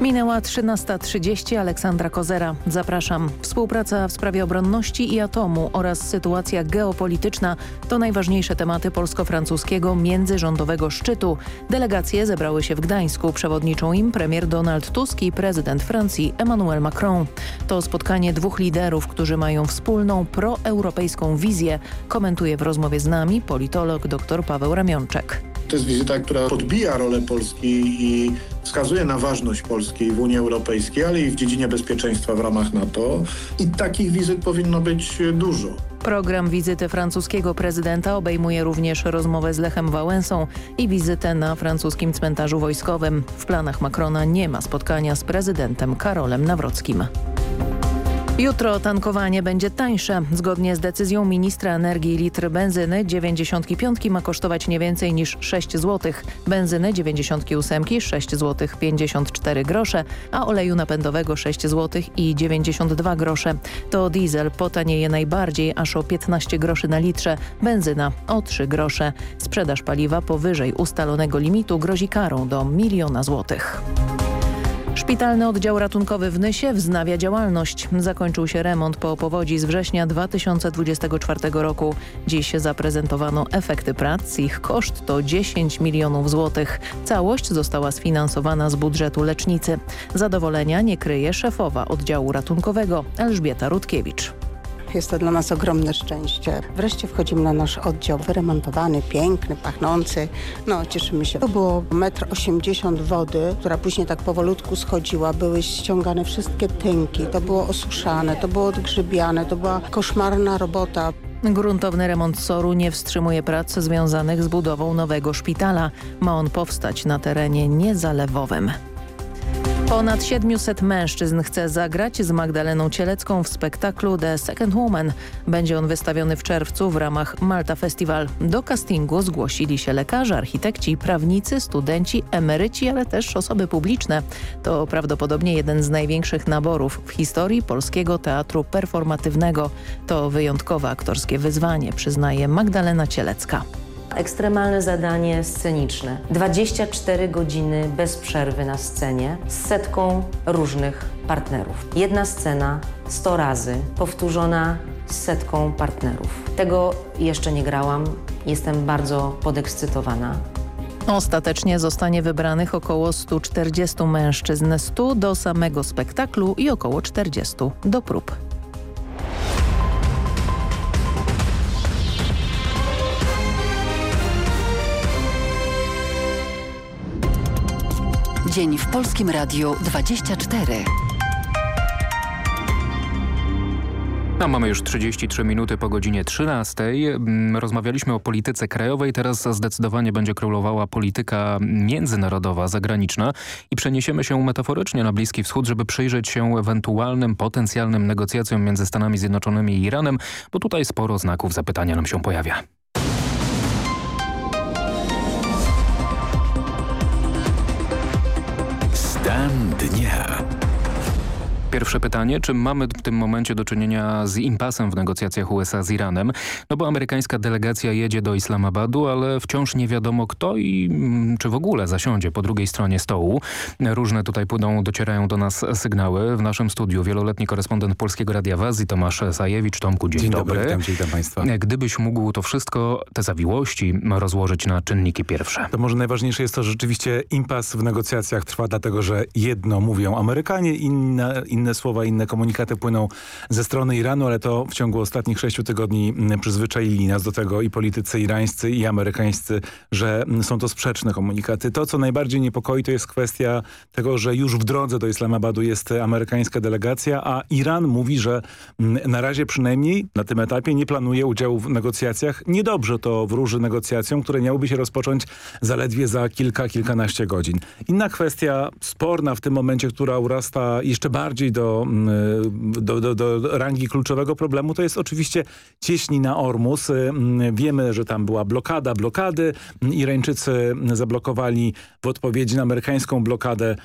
Minęła 13.30. Aleksandra Kozera. Zapraszam. Współpraca w sprawie obronności i atomu oraz sytuacja geopolityczna to najważniejsze tematy polsko-francuskiego międzyrządowego szczytu. Delegacje zebrały się w Gdańsku. Przewodniczą im premier Donald Tusk i prezydent Francji Emmanuel Macron. To spotkanie dwóch liderów, którzy mają wspólną proeuropejską wizję. Komentuje w rozmowie z nami politolog dr Paweł Ramionczek. To jest wizyta, która podbija rolę Polski i wskazuje na ważność Polski w Unii Europejskiej, ale i w dziedzinie bezpieczeństwa w ramach NATO. I takich wizyt powinno być dużo. Program wizyty francuskiego prezydenta obejmuje również rozmowę z Lechem Wałęsą i wizytę na francuskim cmentarzu wojskowym. W planach Macrona nie ma spotkania z prezydentem Karolem Nawrockim. Jutro tankowanie będzie tańsze. Zgodnie z decyzją ministra energii litr benzyny 95 ma kosztować nie więcej niż 6 zł. Benzyny 98 6 zł 54 grosze, a oleju napędowego 6 zł i 92 grosze. To diesel potanieje najbardziej aż o 15 groszy na litrze, benzyna o 3 grosze. Sprzedaż paliwa powyżej ustalonego limitu grozi karą do miliona złotych. Szpitalny oddział ratunkowy w Nysie wznawia działalność. Zakończył się remont po powodzi z września 2024 roku. Dziś zaprezentowano efekty prac. Ich koszt to 10 milionów złotych. Całość została sfinansowana z budżetu lecznicy. Zadowolenia nie kryje szefowa oddziału ratunkowego Elżbieta Rutkiewicz. Jest to dla nas ogromne szczęście. Wreszcie wchodzimy na nasz oddział wyremontowany, piękny, pachnący. No, cieszymy się. To było 1,80 m wody, która później tak powolutku schodziła. Były ściągane wszystkie tynki. To było osuszane, to było odgrzybiane. To była koszmarna robota. Gruntowny remont SOR-u nie wstrzymuje prac związanych z budową nowego szpitala. Ma on powstać na terenie niezalewowym. Ponad 700 mężczyzn chce zagrać z Magdaleną Cielecką w spektaklu The Second Woman. Będzie on wystawiony w czerwcu w ramach Malta Festival. Do castingu zgłosili się lekarze, architekci, prawnicy, studenci, emeryci, ale też osoby publiczne. To prawdopodobnie jeden z największych naborów w historii polskiego teatru performatywnego. To wyjątkowe aktorskie wyzwanie, przyznaje Magdalena Cielecka ekstremalne zadanie sceniczne. 24 godziny bez przerwy na scenie z setką różnych partnerów. Jedna scena 100 razy powtórzona z setką partnerów. Tego jeszcze nie grałam. Jestem bardzo podekscytowana. Ostatecznie zostanie wybranych około 140 mężczyzn, 100 do samego spektaklu i około 40 do prób. Dzień w Polskim Radiu 24. No, mamy już 33 minuty po godzinie 13. Mm, rozmawialiśmy o polityce krajowej, teraz zdecydowanie będzie królowała polityka międzynarodowa, zagraniczna i przeniesiemy się metaforycznie na Bliski Wschód, żeby przyjrzeć się ewentualnym, potencjalnym negocjacjom między Stanami Zjednoczonymi i Iranem, bo tutaj sporo znaków zapytania nam się pojawia. Stan dnia. Pierwsze pytanie, czy mamy w tym momencie do czynienia z impasem w negocjacjach USA z Iranem? No bo amerykańska delegacja jedzie do Islamabadu, ale wciąż nie wiadomo kto i mm, czy w ogóle zasiądzie po drugiej stronie stołu. Różne tutaj płyną, docierają do nas sygnały. W naszym studiu wieloletni korespondent Polskiego Radia w Azji Tomasz Sajewicz. Tomku, dzień, dzień dobry. dobry. Witam, Państwa. Gdybyś mógł to wszystko, te zawiłości rozłożyć na czynniki pierwsze. To może najważniejsze jest to, że rzeczywiście impas w negocjacjach trwa dlatego, że jedno mówią Amerykanie, inne, inne inne słowa, inne komunikaty płyną ze strony Iranu, ale to w ciągu ostatnich sześciu tygodni przyzwyczaili nas do tego i politycy irańscy i amerykańscy, że są to sprzeczne komunikaty. To, co najbardziej niepokoi, to jest kwestia tego, że już w drodze do Islamabadu jest amerykańska delegacja, a Iran mówi, że na razie przynajmniej na tym etapie nie planuje udziału w negocjacjach. Niedobrze to wróży negocjacjom, które miałyby się rozpocząć zaledwie za kilka, kilkanaście godzin. Inna kwestia sporna w tym momencie, która urasta jeszcze bardziej do, do, do, do rangi kluczowego problemu, to jest oczywiście cieśnina Ormus. Wiemy, że tam była blokada, blokady. Irańczycy zablokowali w odpowiedzi na amerykańską blokadę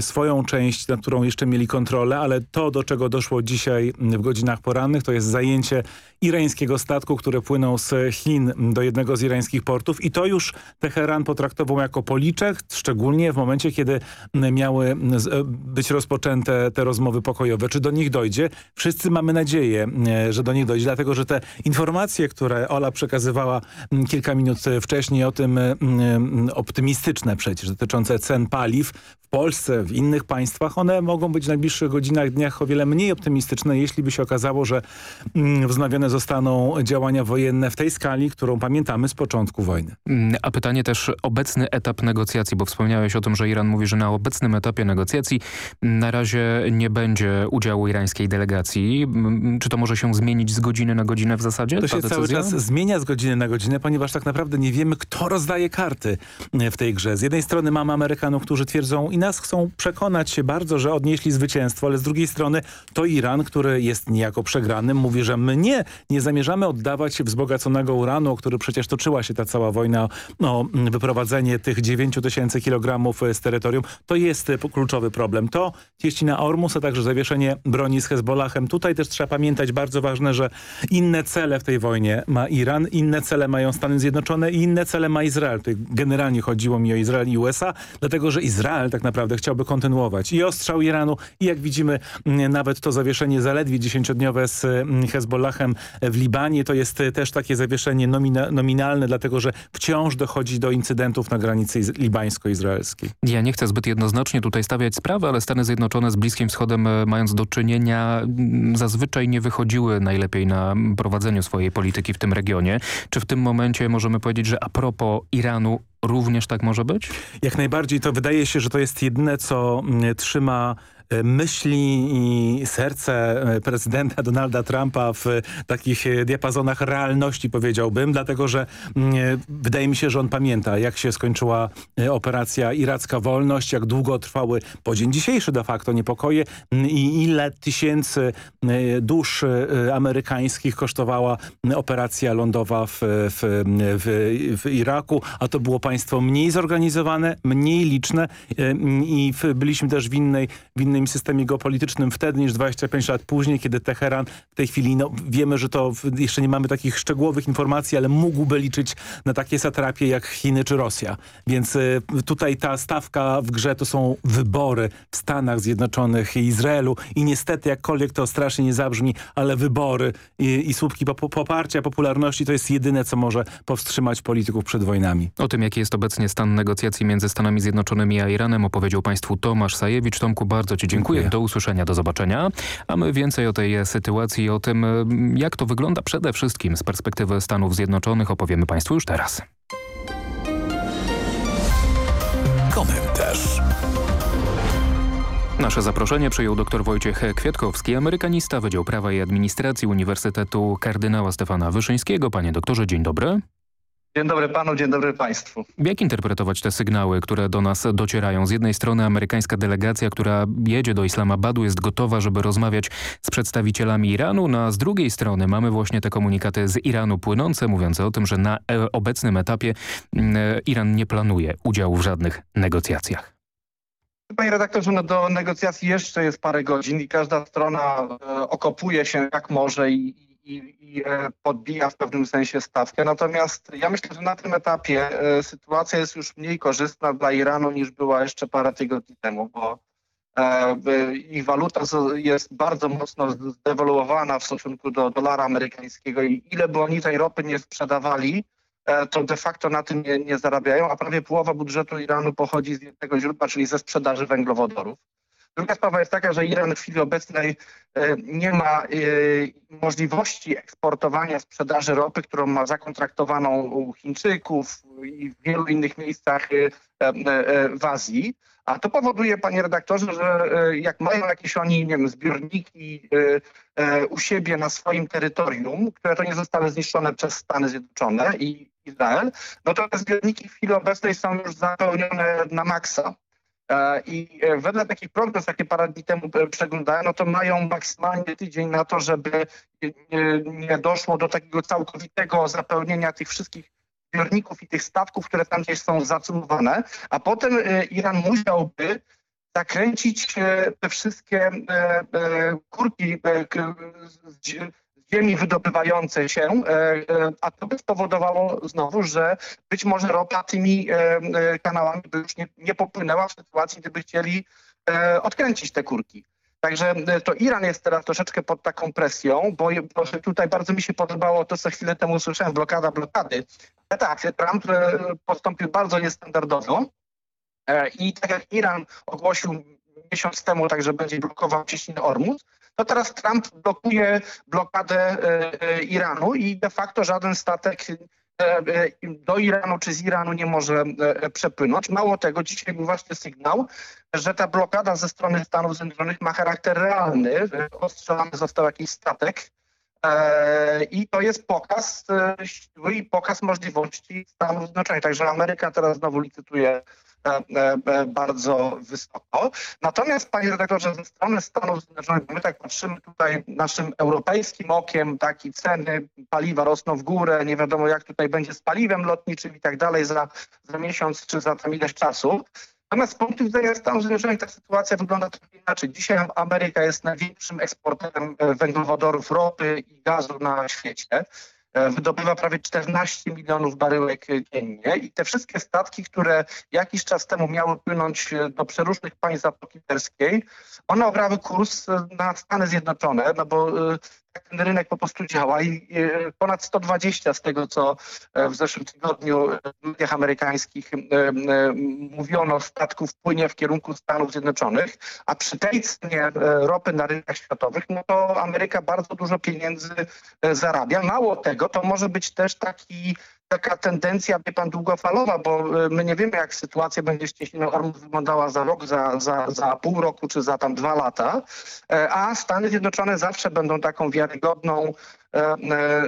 swoją część, na którą jeszcze mieli kontrolę, ale to, do czego doszło dzisiaj w godzinach porannych, to jest zajęcie irańskiego statku, który płynął z Chin do jednego z irańskich portów i to już Teheran potraktował jako policzek, szczególnie w momencie, kiedy miały być rozpoczęte te rozmowy pokojowe. Czy do nich dojdzie? Wszyscy mamy nadzieję, że do nich dojdzie, dlatego że te informacje, które Ola przekazywała kilka minut wcześniej o tym optymistyczne przecież, dotyczące cen paliw Polsce, w innych państwach, one mogą być w najbliższych godzinach, dniach o wiele mniej optymistyczne, jeśli by się okazało, że wznowione zostaną działania wojenne w tej skali, którą pamiętamy z początku wojny. A pytanie też obecny etap negocjacji, bo wspomniałeś o tym, że Iran mówi, że na obecnym etapie negocjacji na razie nie będzie udziału irańskiej delegacji. Czy to może się zmienić z godziny na godzinę w zasadzie? To się decyzja? cały czas zmienia z godziny na godzinę, ponieważ tak naprawdę nie wiemy, kto rozdaje karty w tej grze. Z jednej strony mamy Amerykanów, którzy twierdzą nas chcą przekonać się bardzo, że odnieśli zwycięstwo, ale z drugiej strony to Iran, który jest niejako przegranym, mówi, że my nie, nie zamierzamy oddawać wzbogaconego uranu, o który przecież toczyła się ta cała wojna o wyprowadzenie tych 9 tysięcy kilogramów z terytorium. To jest kluczowy problem. To cieścina Ormus, a także zawieszenie broni z Hezbollahem. Tutaj też trzeba pamiętać, bardzo ważne, że inne cele w tej wojnie ma Iran, inne cele mają Stany Zjednoczone i inne cele ma Izrael. Tutaj generalnie chodziło mi o Izrael i USA, dlatego że Izrael tak naprawdę chciałby kontynuować i ostrzał Iranu i jak widzimy nawet to zawieszenie zaledwie dziesięciodniowe z Hezbollahem w Libanie to jest też takie zawieszenie nomina nominalne, dlatego że wciąż dochodzi do incydentów na granicy libańsko-izraelskiej. Ja nie chcę zbyt jednoznacznie tutaj stawiać sprawy, ale Stany Zjednoczone z Bliskim Wschodem e, mając do czynienia zazwyczaj nie wychodziły najlepiej na prowadzeniu swojej polityki w tym regionie. Czy w tym momencie możemy powiedzieć, że a propos Iranu również tak może być? Jak najbardziej. To wydaje się, że to jest jedyne, co trzyma myśli i serce e, prezydenta Donalda Trumpa w takich e, diapazonach realności powiedziałbym, dlatego że mm, e, wydaje mi się, że on pamięta jak się skończyła operacja Iracka Wolność, jak długo trwały po dzień dzisiejszy de facto niepokoje mm, i ile tysięcy dusz amerykańskich kosztowała operacja lądowa w, w, w, w Iraku, a to było państwo mniej zorganizowane, mniej liczne i byliśmy też w innej, w innej innym systemie geopolitycznym wtedy niż 25 lat później, kiedy Teheran w tej chwili, no wiemy, że to jeszcze nie mamy takich szczegółowych informacji, ale mógłby liczyć na takie satrapie jak Chiny czy Rosja. Więc y, tutaj ta stawka w grze to są wybory w Stanach Zjednoczonych i Izraelu i niestety jakkolwiek to strasznie nie zabrzmi, ale wybory i, i słupki poparcia, popularności to jest jedyne, co może powstrzymać polityków przed wojnami. O tym, jaki jest obecnie stan negocjacji między Stanami Zjednoczonymi a Iranem opowiedział Państwu Tomasz Sajewicz. Tomku, bardzo Ci dziękuję. Do usłyszenia, do zobaczenia. A my więcej o tej sytuacji, o tym jak to wygląda przede wszystkim z perspektywy Stanów Zjednoczonych opowiemy Państwu już teraz. Komentarz. Nasze zaproszenie przyjął dr Wojciech Kwiatkowski, amerykanista Wydział Prawa i Administracji Uniwersytetu Kardynała Stefana Wyszyńskiego. Panie doktorze, dzień dobry. Dzień dobry panu, dzień dobry państwu. Jak interpretować te sygnały, które do nas docierają? Z jednej strony amerykańska delegacja, która jedzie do Islamabadu jest gotowa, żeby rozmawiać z przedstawicielami Iranu, no a z drugiej strony mamy właśnie te komunikaty z Iranu płynące, mówiące o tym, że na e, obecnym etapie e, Iran nie planuje udziału w żadnych negocjacjach. Panie redaktorze, no do negocjacji jeszcze jest parę godzin i każda strona e, okopuje się jak może i i, i e, podbija w pewnym sensie stawkę. Natomiast ja myślę, że na tym etapie e, sytuacja jest już mniej korzystna dla Iranu niż była jeszcze parę tygodni temu, bo e, ich waluta jest bardzo mocno zdewaluowana w stosunku do dolara amerykańskiego i ile by oni tej ropy nie sprzedawali, to de facto na tym nie, nie zarabiają, a prawie połowa budżetu Iranu pochodzi z jednego źródła, czyli ze sprzedaży węglowodorów. Druga sprawa jest taka, że Iran w chwili obecnej e, nie ma e, możliwości eksportowania sprzedaży ropy, którą ma zakontraktowaną u Chińczyków i w wielu innych miejscach w Azji. A to powoduje, panie redaktorze, że jak mają jakieś oni, nie wiem, zbiorniki u siebie na swoim terytorium, które to nie zostały zniszczone przez Stany Zjednoczone i Izrael, no to te zbiorniki w chwili obecnej są już zapełnione na maksa. E, I e, wedle takich prognoz, jakie parę dni temu e, przeglądałem, no to mają maksymalnie tydzień na to, żeby nie doszło do takiego całkowitego zapełnienia tych wszystkich zbiorników i tych statków, które tam gdzieś są zacumowane, a potem Iran musiałby zakręcić te wszystkie kurki ziemi wydobywające się, e, e, a to by spowodowało znowu, że być może ropa tymi e, kanałami by już nie, nie popłynęła w sytuacji, gdyby chcieli odkręcić te kurki. Także to Iran jest teraz troszeczkę pod taką presją, bo, tutaj bardzo mi się podobało to, co chwilę temu usłyszałem, blokada blokady. Tak, Trump postąpił bardzo niestandardowo i tak jak Iran ogłosił miesiąc temu, także będzie blokował cieśninę Ormus, to teraz Trump blokuje blokadę e, e, Iranu i de facto żaden statek e, do Iranu czy z Iranu nie może przepłynąć. Mało tego, dzisiaj był właśnie sygnał, że ta blokada ze strony Stanów Zjednoczonych ma charakter realny. Ostrzelany został jakiś statek. I to jest pokaz siły i pokaz możliwości Stanów Zjednoczonych. Także Ameryka teraz znowu licytuje bardzo wysoko. Natomiast, panie redaktorze, ze strony Stanów Zjednoczonych, my tak patrzymy tutaj naszym europejskim okiem, taki ceny paliwa rosną w górę, nie wiadomo jak tutaj będzie z paliwem lotniczym i tak dalej za, za miesiąc czy za tam ileś czasu. Natomiast z punktu widzenia Stanów Zjednoczonych ta sytuacja wygląda trochę inaczej. Dzisiaj Ameryka jest największym eksporterem e, węglowodorów, ropy i gazu na świecie. E, wydobywa prawie 14 milionów baryłek dziennie i te wszystkie statki, które jakiś czas temu miały płynąć e, do przeróżnych państw Zatoki Perskiej, one obrały kurs e, na Stany Zjednoczone, no bo ten rynek po prostu działa i ponad 120 z tego, co w zeszłym tygodniu w mediach amerykańskich mówiono, statków płynie w kierunku Stanów Zjednoczonych, a przy tej cenie ropy na rynkach światowych, no to Ameryka bardzo dużo pieniędzy zarabia. Mało tego, to może być też taki taka tendencja, wie pan, długofalowa, bo e, my nie wiemy, jak sytuacja będzie z cieśniną Ormus wyglądała za rok, za, za, za pół roku czy za tam dwa lata, e, a Stany Zjednoczone zawsze będą taką wiarygodną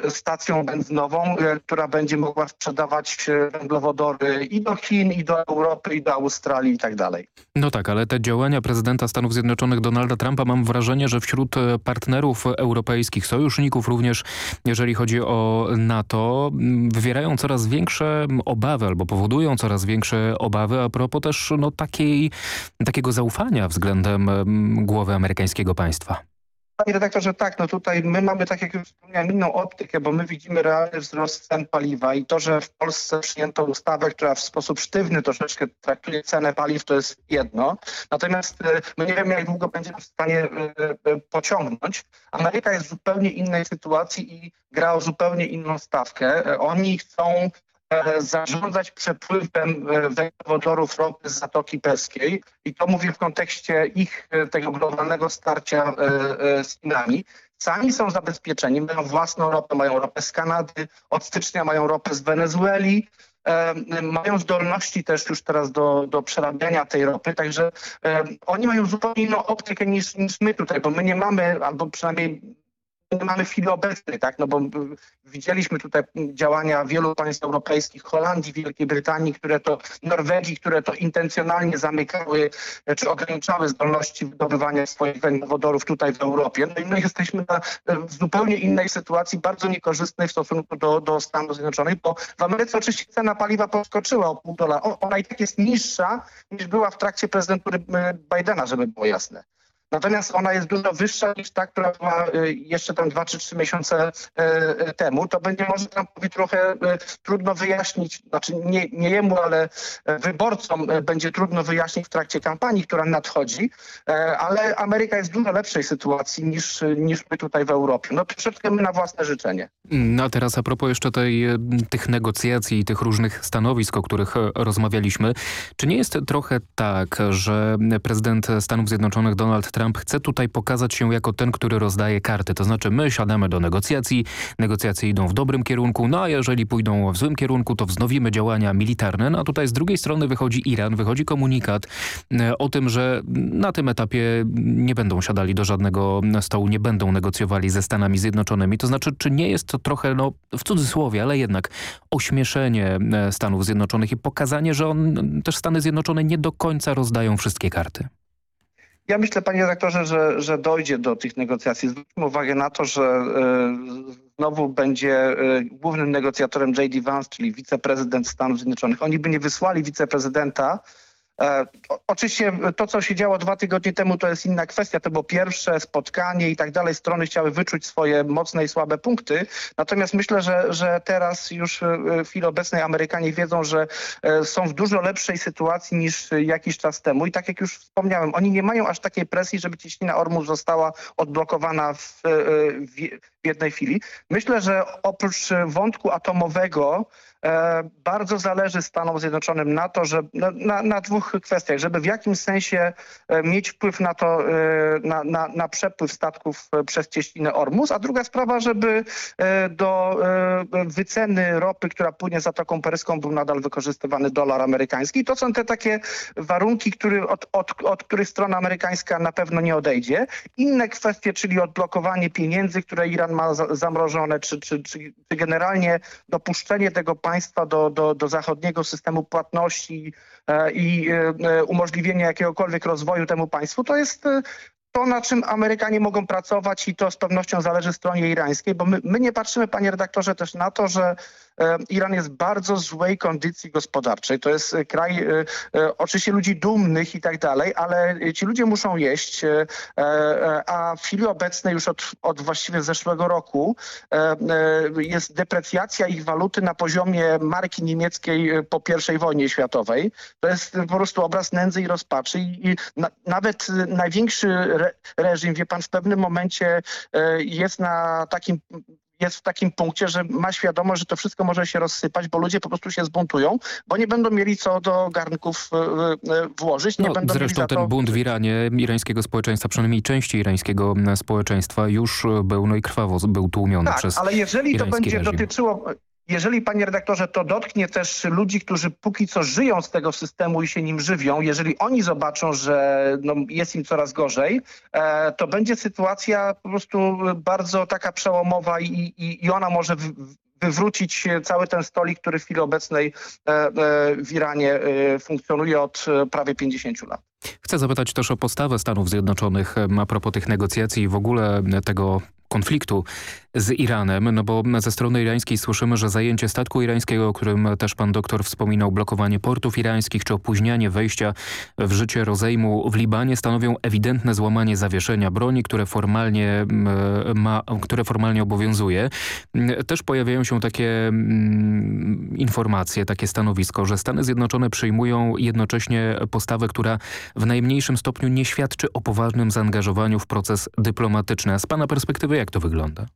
stacją benzynową, e, która będzie mogła sprzedawać węglowodory i do Chin, i do Europy, i do Australii i tak dalej. No tak, ale te działania prezydenta Stanów Zjednoczonych Donalda Trumpa mam wrażenie, że wśród partnerów europejskich, sojuszników również, jeżeli chodzi o NATO, wywierają coraz większe obawy albo powodują coraz większe obawy a propos też no, takiej, takiego zaufania względem głowy amerykańskiego państwa. Panie redaktorze, tak, no tutaj my mamy, tak jak już wspomniałem, inną optykę, bo my widzimy realny wzrost cen paliwa i to, że w Polsce przyjęto ustawę, która w sposób sztywny troszeczkę traktuje cenę paliw, to jest jedno. Natomiast my nie wiemy, jak długo będziemy w stanie e, e, pociągnąć. Ameryka jest w zupełnie innej sytuacji i gra o zupełnie inną stawkę. Oni chcą zarządzać przepływem e, węglowodorów ropy z Zatoki Perskiej i to mówię w kontekście ich e, tego globalnego starcia z Chinami. Sami są zabezpieczeni, mają własną ropę, mają ropę z Kanady, od stycznia mają ropę z Wenezueli, mają zdolności też już teraz do, do przerabiania tej ropy, także oni mają zupełnie inną optykę niż, niż my tutaj, bo my nie mamy, albo przynajmniej mamy w chwili obecnej, tak? No bo widzieliśmy tutaj działania wielu państw europejskich, Holandii, Wielkiej Brytanii, które to, Norwegii, które to intencjonalnie zamykały czy ograniczały zdolności wydobywania swoich węglowodorów tutaj w Europie. No i my jesteśmy na, w zupełnie innej sytuacji, bardzo niekorzystnej w stosunku do, do Stanów Zjednoczonych, bo w Ameryce oczywiście cena paliwa podskoczyła o pół dolara. Ona i tak jest niższa niż była w trakcie prezydentury Bidena, żeby było jasne. Natomiast ona jest dużo wyższa niż ta, która była jeszcze tam dwa czy trzy miesiące temu. To będzie może Trumpowi trochę trudno wyjaśnić, znaczy nie, nie jemu, ale wyborcom będzie trudno wyjaśnić w trakcie kampanii, która nadchodzi, ale Ameryka jest w dużo lepszej sytuacji niż, niż my tutaj w Europie. No troszeczkę my na własne życzenie. No a teraz a propos jeszcze tej, tych negocjacji i tych różnych stanowisk, o których rozmawialiśmy. Czy nie jest trochę tak, że prezydent Stanów Zjednoczonych Donald Trump chce tutaj pokazać się jako ten, który rozdaje karty? To znaczy my siadamy do negocjacji, negocjacje idą w dobrym kierunku, no a jeżeli pójdą w złym kierunku, to wznowimy działania militarne. No a tutaj z drugiej strony wychodzi Iran, wychodzi komunikat e, o tym, że na tym etapie nie będą siadali do żadnego stołu, nie będą negocjowali ze Stanami Zjednoczonymi. To znaczy, czy nie jest to trochę, no w cudzysłowie, ale jednak ośmieszenie e, Stanów Zjednoczonych i pokazanie, że on, też Stany Zjednoczone nie do końca rozdają wszystkie karty? Ja myślę, panie redaktorze, że, że dojdzie do tych negocjacji. Zwróćmy uwagę na to, że y, znowu będzie y, głównym negocjatorem J.D. Vance, czyli wiceprezydent Stanów Zjednoczonych. Oni by nie wysłali wiceprezydenta, E, oczywiście to, co się działo dwa tygodnie temu, to jest inna kwestia. To było pierwsze spotkanie i tak dalej. Strony chciały wyczuć swoje mocne i słabe punkty. Natomiast myślę, że, że teraz już e, w chwili obecnej Amerykanie wiedzą, że e, są w dużo lepszej sytuacji niż jakiś czas temu. I tak jak już wspomniałem, oni nie mają aż takiej presji, żeby cieśnina Ormus została odblokowana w, w jednej chwili. Myślę, że oprócz wątku atomowego E, bardzo zależy Stanom Zjednoczonym na to, że na, na, dwóch kwestiach, żeby w jakimś sensie e, mieć wpływ na to, e, na, na, na przepływ statków przez cieśninę Ormus, a druga sprawa, żeby do wyceny ropy, która płynie Zatoką Peryską był nadal wykorzystywany dolar amerykański. To są te takie warunki, który, od, od, od których strona amerykańska na pewno nie odejdzie. Inne kwestie, czyli odblokowanie pieniędzy, które Iran ma zamrożone, czy, czy, czy, czy generalnie dopuszczenie tego państwa państwa do, do, do zachodniego systemu płatności e, i e, umożliwienie jakiegokolwiek rozwoju temu państwu, to jest e, to, na czym Amerykanie mogą pracować i to z pewnością zależy stronie irańskiej, bo my, my nie patrzymy, panie redaktorze, też na to, że e, Iran jest w bardzo złej kondycji gospodarczej. To jest e, kraj e, e, oczywiście ludzi dumnych i tak dalej, ale ci ludzie muszą jeść, a w chwili obecnej już od, od właściwie zeszłego roku jest deprecjacja ich waluty na poziomie marki niemieckiej po I wojnie światowej. To jest po prostu obraz nędzy i rozpaczy i, na, nawet największy re, reżim, wie pan, w pewnym momencie jest na takim jest w takim punkcie, że ma świadomość, że to wszystko może się rozsypać, bo ludzie po prostu się zbuntują, bo nie będą mieli co do garnków e, e, włożyć. Nie no, będą zresztą ten to... bunt w Iranie irańskiego społeczeństwa, przynajmniej części irańskiego społeczeństwa już był, no i krwawo był tłumiony tak, przez ale jeżeli to będzie reżim. dotyczyło jeżeli, panie redaktorze, to dotknie też ludzi, którzy póki co żyją z tego systemu i się nim żywią, jeżeli oni zobaczą, że no, jest im coraz gorzej, e, to będzie sytuacja po prostu bardzo taka przełomowa i, i, i ona może wywrócić cały ten stolik, który w chwili obecnej e, e, w Iranie e, funkcjonuje od prawie 50 lat. Chcę zapytać też o postawę Stanów Zjednoczonych a propos tych negocjacji i w ogóle tego konfliktu z Iranem, no bo ze strony irańskiej słyszymy, że zajęcie statku irańskiego, o którym też pan doktor wspominał, blokowanie portów irańskich czy opóźnianie wejścia w życie rozejmu w Libanie stanowią ewidentne złamanie zawieszenia broni, które formalnie, ma, które formalnie obowiązuje. Też pojawiają się takie informacje, takie stanowisko, że Stany Zjednoczone przyjmują jednocześnie postawę, która w najmniejszym stopniu nie świadczy o poważnym zaangażowaniu w proces dyplomatyczny. A z pana perspektywy jak to wygląda?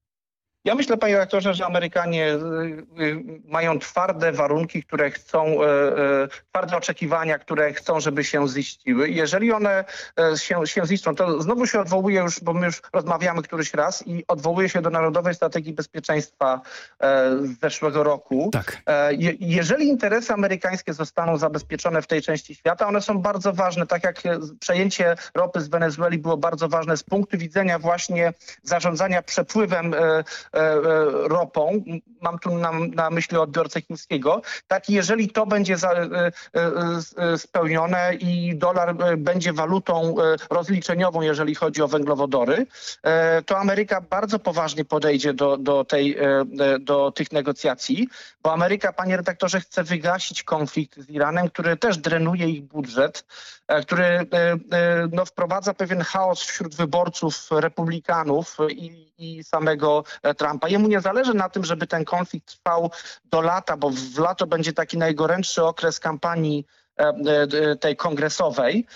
Ja myślę, panie rektorze, że Amerykanie y, y, mają twarde warunki, które chcą, y, twarde oczekiwania, które chcą, żeby się ziściły. Jeżeli one się, się ziszczą, to znowu się odwołuje już, bo my już rozmawiamy któryś raz i odwołuje się do Narodowej Strategii Bezpieczeństwa z zeszłego roku. Tak. jeżeli interesy amerykańskie zostaną zabezpieczone w tej części świata, one są bardzo ważne, tak jak przejęcie ropy z Wenezueli było bardzo ważne z punktu widzenia właśnie zarządzania przepływem ropą, mam tu na, na myśli odbiorcę chińskiego, tak jeżeli to będzie za, spełnione i dolar będzie walutą rozliczeniową, jeżeli chodzi o węglowodory, to Ameryka bardzo poważnie podejdzie do, do, tej, do tych negocjacji, bo Ameryka, panie redaktorze, chce wygasić konflikt z Iranem, który też drenuje ich budżet, który no, wprowadza pewien chaos wśród wyborców republikanów i, i samego Trumpa. Jemu nie zależy na tym, żeby ten konflikt trwał do lata, bo w lato będzie taki najgorętszy okres kampanii tej kongresowej.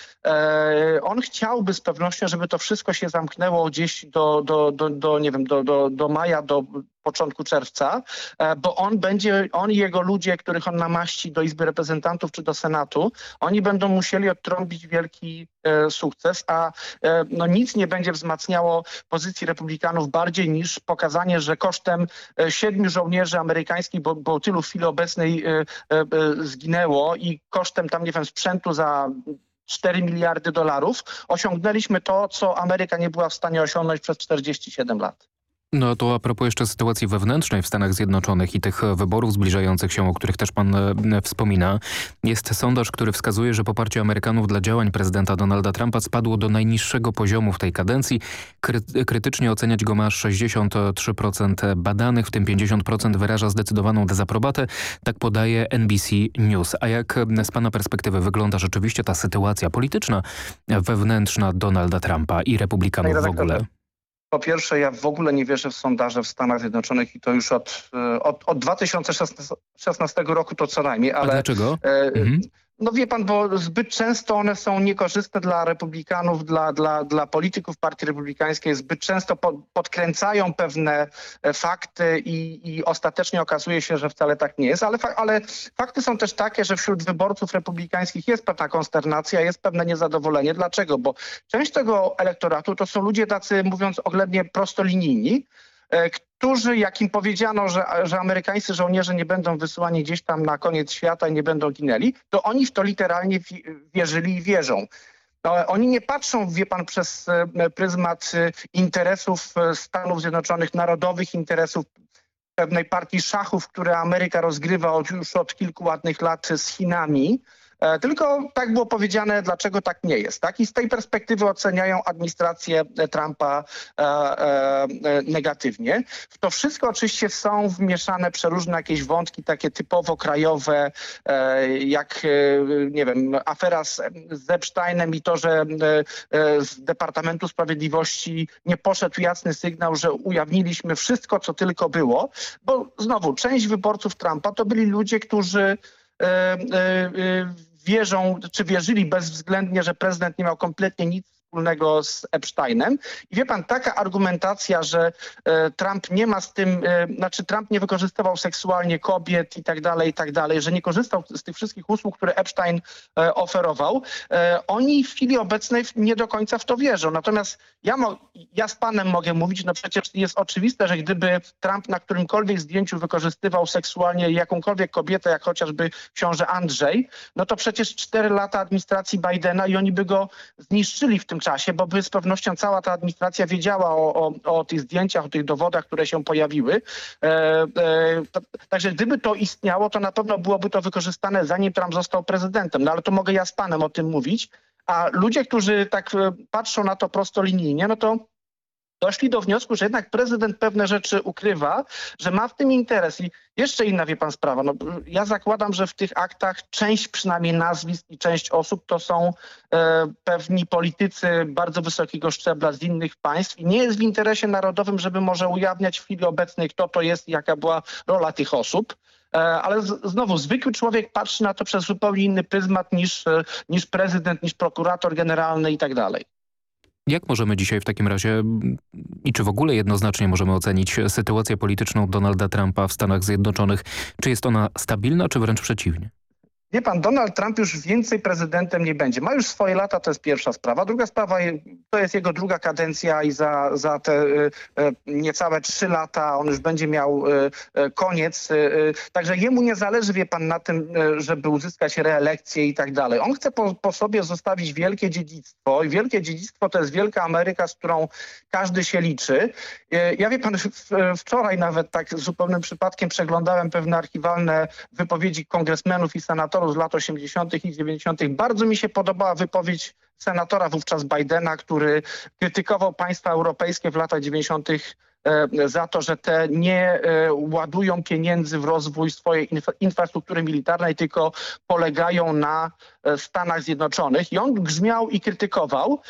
On chciałby z pewnością, żeby to wszystko się zamknęło gdzieś do, do, do, do nie wiem, do, do, do maja, do początku czerwca, bo on będzie, on i jego ludzie, których on namaści do Izby Reprezentantów czy do Senatu, oni będą musieli odtrąbić wielki e, sukces, a e, no, nic nie będzie wzmacniało pozycji republikanów bardziej niż pokazanie, że kosztem e, siedmiu żołnierzy amerykańskich, bo, bo tylu w chwili obecnej e, e, zginęło i kosztem tam, nie wiem, sprzętu za 4 miliardy dolarów, osiągnęliśmy to, co Ameryka nie była w stanie osiągnąć przez 47 lat. No to a propos jeszcze sytuacji wewnętrznej w Stanach Zjednoczonych i tych wyborów zbliżających się, o których też pan e, wspomina. Jest sondaż, który wskazuje, że poparcie Amerykanów dla działań prezydenta Donalda Trumpa spadło do najniższego poziomu w tej kadencji. Kry krytycznie oceniać go ma 63% badanych, w tym 50% wyraża zdecydowaną dezaprobatę. Tak podaje NBC News. A jak z pana perspektywy wygląda rzeczywiście ta sytuacja polityczna wewnętrzna Donalda Trumpa i republikanów w ogóle? Po pierwsze, ja w ogóle nie wierzę w sondaże w Stanach Zjednoczonych i to już od, e, od, od 2016 roku to co najmniej. Ale, A dlaczego? E, mhm. No wie pan, bo zbyt często one są niekorzystne dla republikanów, dla, dla, dla polityków partii republikańskiej, zbyt często po, podkręcają pewne e, fakty i, i ostatecznie okazuje się, że wcale tak nie jest. Ale, ale fakty są też takie, że wśród wyborców republikańskich jest pewna konsternacja, jest pewne niezadowolenie. Dlaczego? Bo część tego elektoratu to są ludzie tacy, mówiąc oględnie, prostolinijni, którzy, jak im powiedziano, że, że amerykańscy żołnierze nie będą wysyłani gdzieś tam na koniec świata i nie będą ginęli, to oni w to literalnie wierzyli i wierzą. No, oni nie patrzą, wie pan, przez e, pryzmat e, interesów Stanów Zjednoczonych, narodowych interesów pewnej partii szachów, które Ameryka rozgrywa od, już od kilku ładnych lat z Chinami, E, tylko tak było powiedziane, dlaczego tak nie jest. Tak? I z tej perspektywy oceniają administrację Trumpa e, e, negatywnie. W to wszystko oczywiście są wmieszane przeróżne jakieś wątki takie typowo krajowe, jak nie wiem, afera z, z Epsteinem i to, że z Departamentu Sprawiedliwości nie poszedł jasny sygnał, że ujawniliśmy wszystko, co tylko było, bo znowu część wyborców Trumpa to byli ludzie, którzy wierzą, czy wierzyli bezwzględnie, że prezydent nie miał kompletnie nic wspólnego z Epsteinem. I wie pan, taka argumentacja, że e, Trump nie ma z tym, e, znaczy Trump nie wykorzystywał seksualnie kobiet i tak dalej, i tak dalej, że nie korzystał z tych wszystkich usług, które Epstein e, oferował, e, oni w chwili obecnej nie do końca w to wierzą. Natomiast ja, ja z panem mogę mówić, no przecież jest oczywiste, że gdyby Trump na którymkolwiek zdjęciu wykorzystywał seksualnie jakąkolwiek kobietę, jak chociażby książę Andrzej, no to przecież cztery lata administracji Bidena i oni by go zniszczyli w tym czasie, bo by z pewnością cała ta administracja wiedziała o, o, o tych zdjęciach, o tych dowodach, które się pojawiły. E, e, także gdyby to istniało, to na pewno byłoby to wykorzystane zanim Trump został prezydentem. No ale to mogę ja z panem o tym mówić. A ludzie, którzy tak e, patrzą na to prostolinijnie, no to doszli do wniosku, że jednak prezydent pewne rzeczy ukrywa, że ma w tym interes. I jeszcze inna, wie pan, sprawa. No, ja zakładam, że w tych aktach część przynajmniej nazwisk i część osób to są e, pewni politycy bardzo wysokiego szczebla z innych państw i nie jest w interesie narodowym, żeby może ujawniać w chwili obecnej, kto to jest i jaka była rola tych osób. E, ale znowu, zwykły człowiek patrzy na to przez zupełnie inny pryzmat niż, e, niż prezydent, niż prokurator generalny i tak dalej. Jak możemy dzisiaj w takim razie i czy w ogóle jednoznacznie możemy ocenić sytuację polityczną Donalda Trumpa w Stanach Zjednoczonych? Czy jest ona stabilna, czy wręcz przeciwnie? Wie pan, Donald Trump już więcej prezydentem nie będzie. Ma już swoje lata, to jest pierwsza sprawa. Druga sprawa, to jest jego druga kadencja i za, za te y, y, niecałe trzy lata on już będzie miał y, koniec. Także jemu nie zależy, wie pan, na tym, żeby uzyskać reelekcję i tak dalej. On chce po, po sobie zostawić wielkie dziedzictwo i wielkie dziedzictwo to jest wielka Ameryka, z którą każdy się liczy. Ja wie pan, wczoraj nawet tak zupełnym przypadkiem przeglądałem pewne archiwalne wypowiedzi kongresmenów i senatorów senatorów z lat 80. i 90. Bardzo mi się podobała wypowiedź senatora wówczas Bidena, który krytykował państwa europejskie w latach 90 e, za to, że te nie e, ładują pieniędzy w rozwój swojej infrastruktury militarnej, tylko polegają na e, Stanach Zjednoczonych. I on grzmiał i krytykował,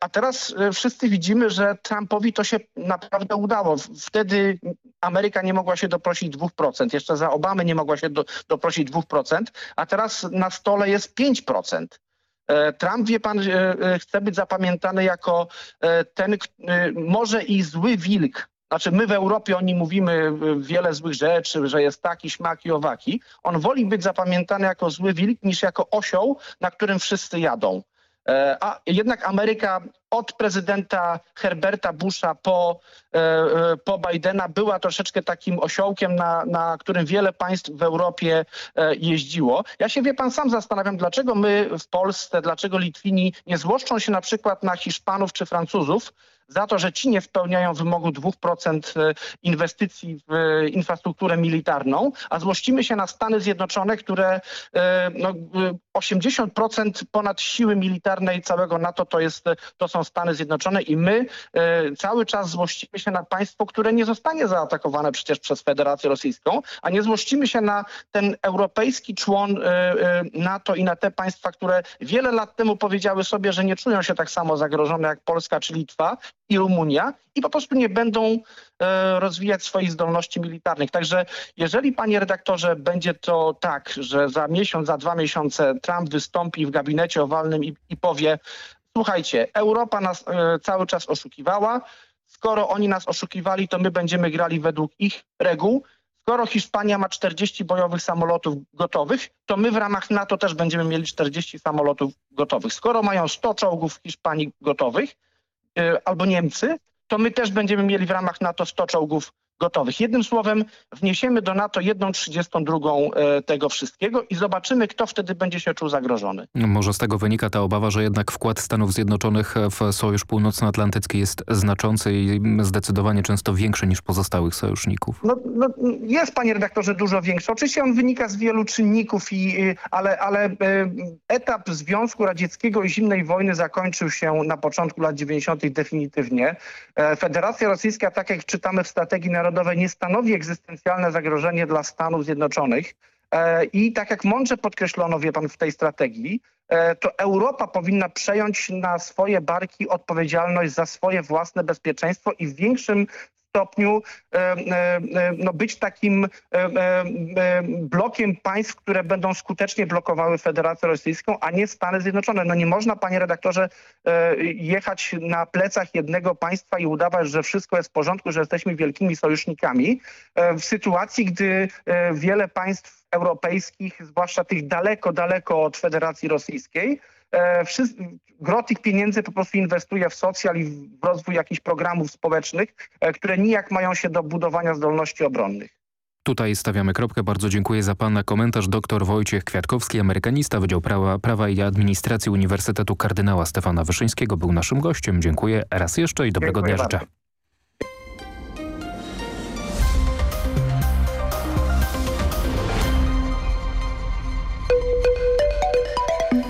a teraz wszyscy widzimy, że Trumpowi to się naprawdę udało. Wtedy Ameryka nie mogła się doprosić 2%, jeszcze za Obamy nie mogła się do, doprosić 2%, a teraz na stole jest 5%. E, Trump, wie pan, e, e, chce być zapamiętany jako ten może i zły wilk. Znaczy my w Europie o nim mówimy wiele złych rzeczy, że jest taki, śmaki, owaki. On woli być zapamiętany jako zły wilk niż jako osioł, na którym wszyscy jadą. E, a jednak Ameryka od prezydenta Herberta Busha po, e, e, po Bidena była troszeczkę takim osiołkiem, na, na którym wiele państw w Europie jeździło. Ja się, wie pan, sam zastanawiam, dlaczego my w Polsce, dlaczego Litwini nie złoszczą się na przykład na Hiszpanów czy Francuzów, za to, że ci nie spełniają wymogu 2% e, inwestycji w e, infrastrukturę militarną, a złościmy się na Stany Zjednoczone, które e, no, 80% ponad siły militarnej całego NATO to, jest, to są Stany Zjednoczone i my cały czas złościmy się na państwo, które nie zostanie zaatakowane przecież przez Federację Rosyjską, a nie złościmy się na ten europejski człon NATO i na te państwa, które wiele lat temu powiedziały sobie, że nie czują się tak samo zagrożone jak Polska czy Litwa i Rumunia i po prostu nie będą e, rozwijać swoich zdolności militarnych. Także jeżeli, panie redaktorze, będzie to tak, że za miesiąc, za dwa miesiące Trump wystąpi w gabinecie owalnym i, i powie słuchajcie, Europa nas e, cały czas oszukiwała, skoro oni nas oszukiwali, to my będziemy grali według ich reguł, Skoro Hiszpania ma 40 bojowych samolotów gotowych, to my w ramach NATO też będziemy mieli 40 samolotów gotowych. Skoro mają 100 czołgów w Hiszpanii gotowych, albo Niemcy, to my też będziemy mieli w ramach NATO 100 czołgów gotowych. Jednym słowem wniesiemy do NATO jedną trzydziestą drugą e, tego wszystkiego i zobaczymy, kto wtedy będzie się czuł zagrożony. Może z tego wynika ta obawa, że jednak wkład Stanów Zjednoczonych w Sojusz Północnoatlantycki jest znaczący i zdecydowanie często większy niż pozostałych sojuszników. No, no, jest, panie redaktorze, dużo większy. Oczywiście on wynika z wielu czynników, i, ale, ale e, etap Związku Radzieckiego i zimnej wojny zakończył się na początku lat 90. definitywnie. E, Federacja Rosyjska, tak jak czytamy w strategii narodowe nie stanowi egzystencjalne zagrożenie dla Stanów Zjednoczonych. E, I tak jak mądrze podkreślono, wie pan, w tej strategii, e, to Europa powinna przejąć na swoje barki odpowiedzialność za swoje własne bezpieczeństwo i w większym stopniu e, e, e, no, być takim blokiem państw, które będą skutecznie blokowały Federację Rosyjską, a nie Stany Zjednoczone. No nie można, panie redaktorze, jechać na plecach jednego państwa i udawać, że wszystko jest w porządku, że jesteśmy wielkimi sojusznikami w sytuacji, gdy wiele państw europejskich, zwłaszcza tych daleko, daleko od Federacji Rosyjskiej, gro tych pieniędzy po prostu inwestuje w socjal i w rozwój jakichś programów społecznych, e, które nijak mają się do budowania zdolności obronnych. Tutaj stawiamy kropkę. Bardzo dziękuję za Pana komentarz. Dr Wojciech Kwiatkowski, amerykanista, Wydział Prawa, Prawa i Administracji Uniwersytetu Kardynała Stefana Wyszyńskiego był naszym gościem. Dziękuję raz jeszcze i dobrego dziękuję dnia życzę.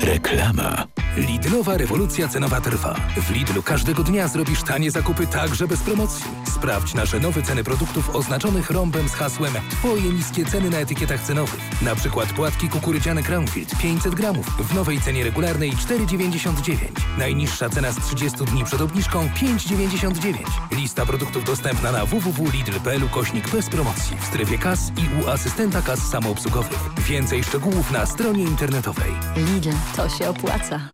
Reklama. Lidlowa rewolucja cenowa trwa. W Lidlu każdego dnia zrobisz tanie zakupy także bez promocji. Sprawdź nasze nowe ceny produktów oznaczonych rąbem z hasłem Twoje niskie ceny na etykietach cenowych. Na przykład płatki kukurydziane Crownfield 500 gramów w nowej cenie regularnej 4,99. Najniższa cena z 30 dni przed obniżką 5,99. Lista produktów dostępna na www.lidl.pl kośnik bez promocji w strefie kas i u asystenta kas samoobsługowych. Więcej szczegółów na stronie internetowej. Lidl, to się opłaca.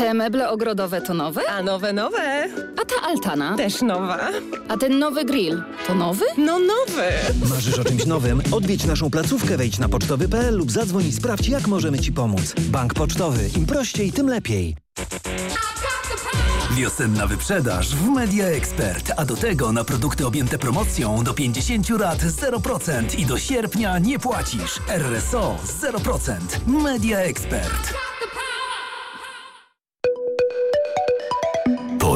Te meble ogrodowe to nowe? A nowe, nowe. A ta altana? Też nowa. A ten nowy grill to nowy? No nowy. Marzysz o czymś nowym? Odwiedź naszą placówkę, wejdź na pocztowy.pl lub zadzwoń i sprawdź, jak możemy Ci pomóc. Bank Pocztowy. Im prościej, tym lepiej. Wiosenna wyprzedaż w Media Expert, a do tego na produkty objęte promocją do 50 lat 0% i do sierpnia nie płacisz. RSO 0%. Media Expert.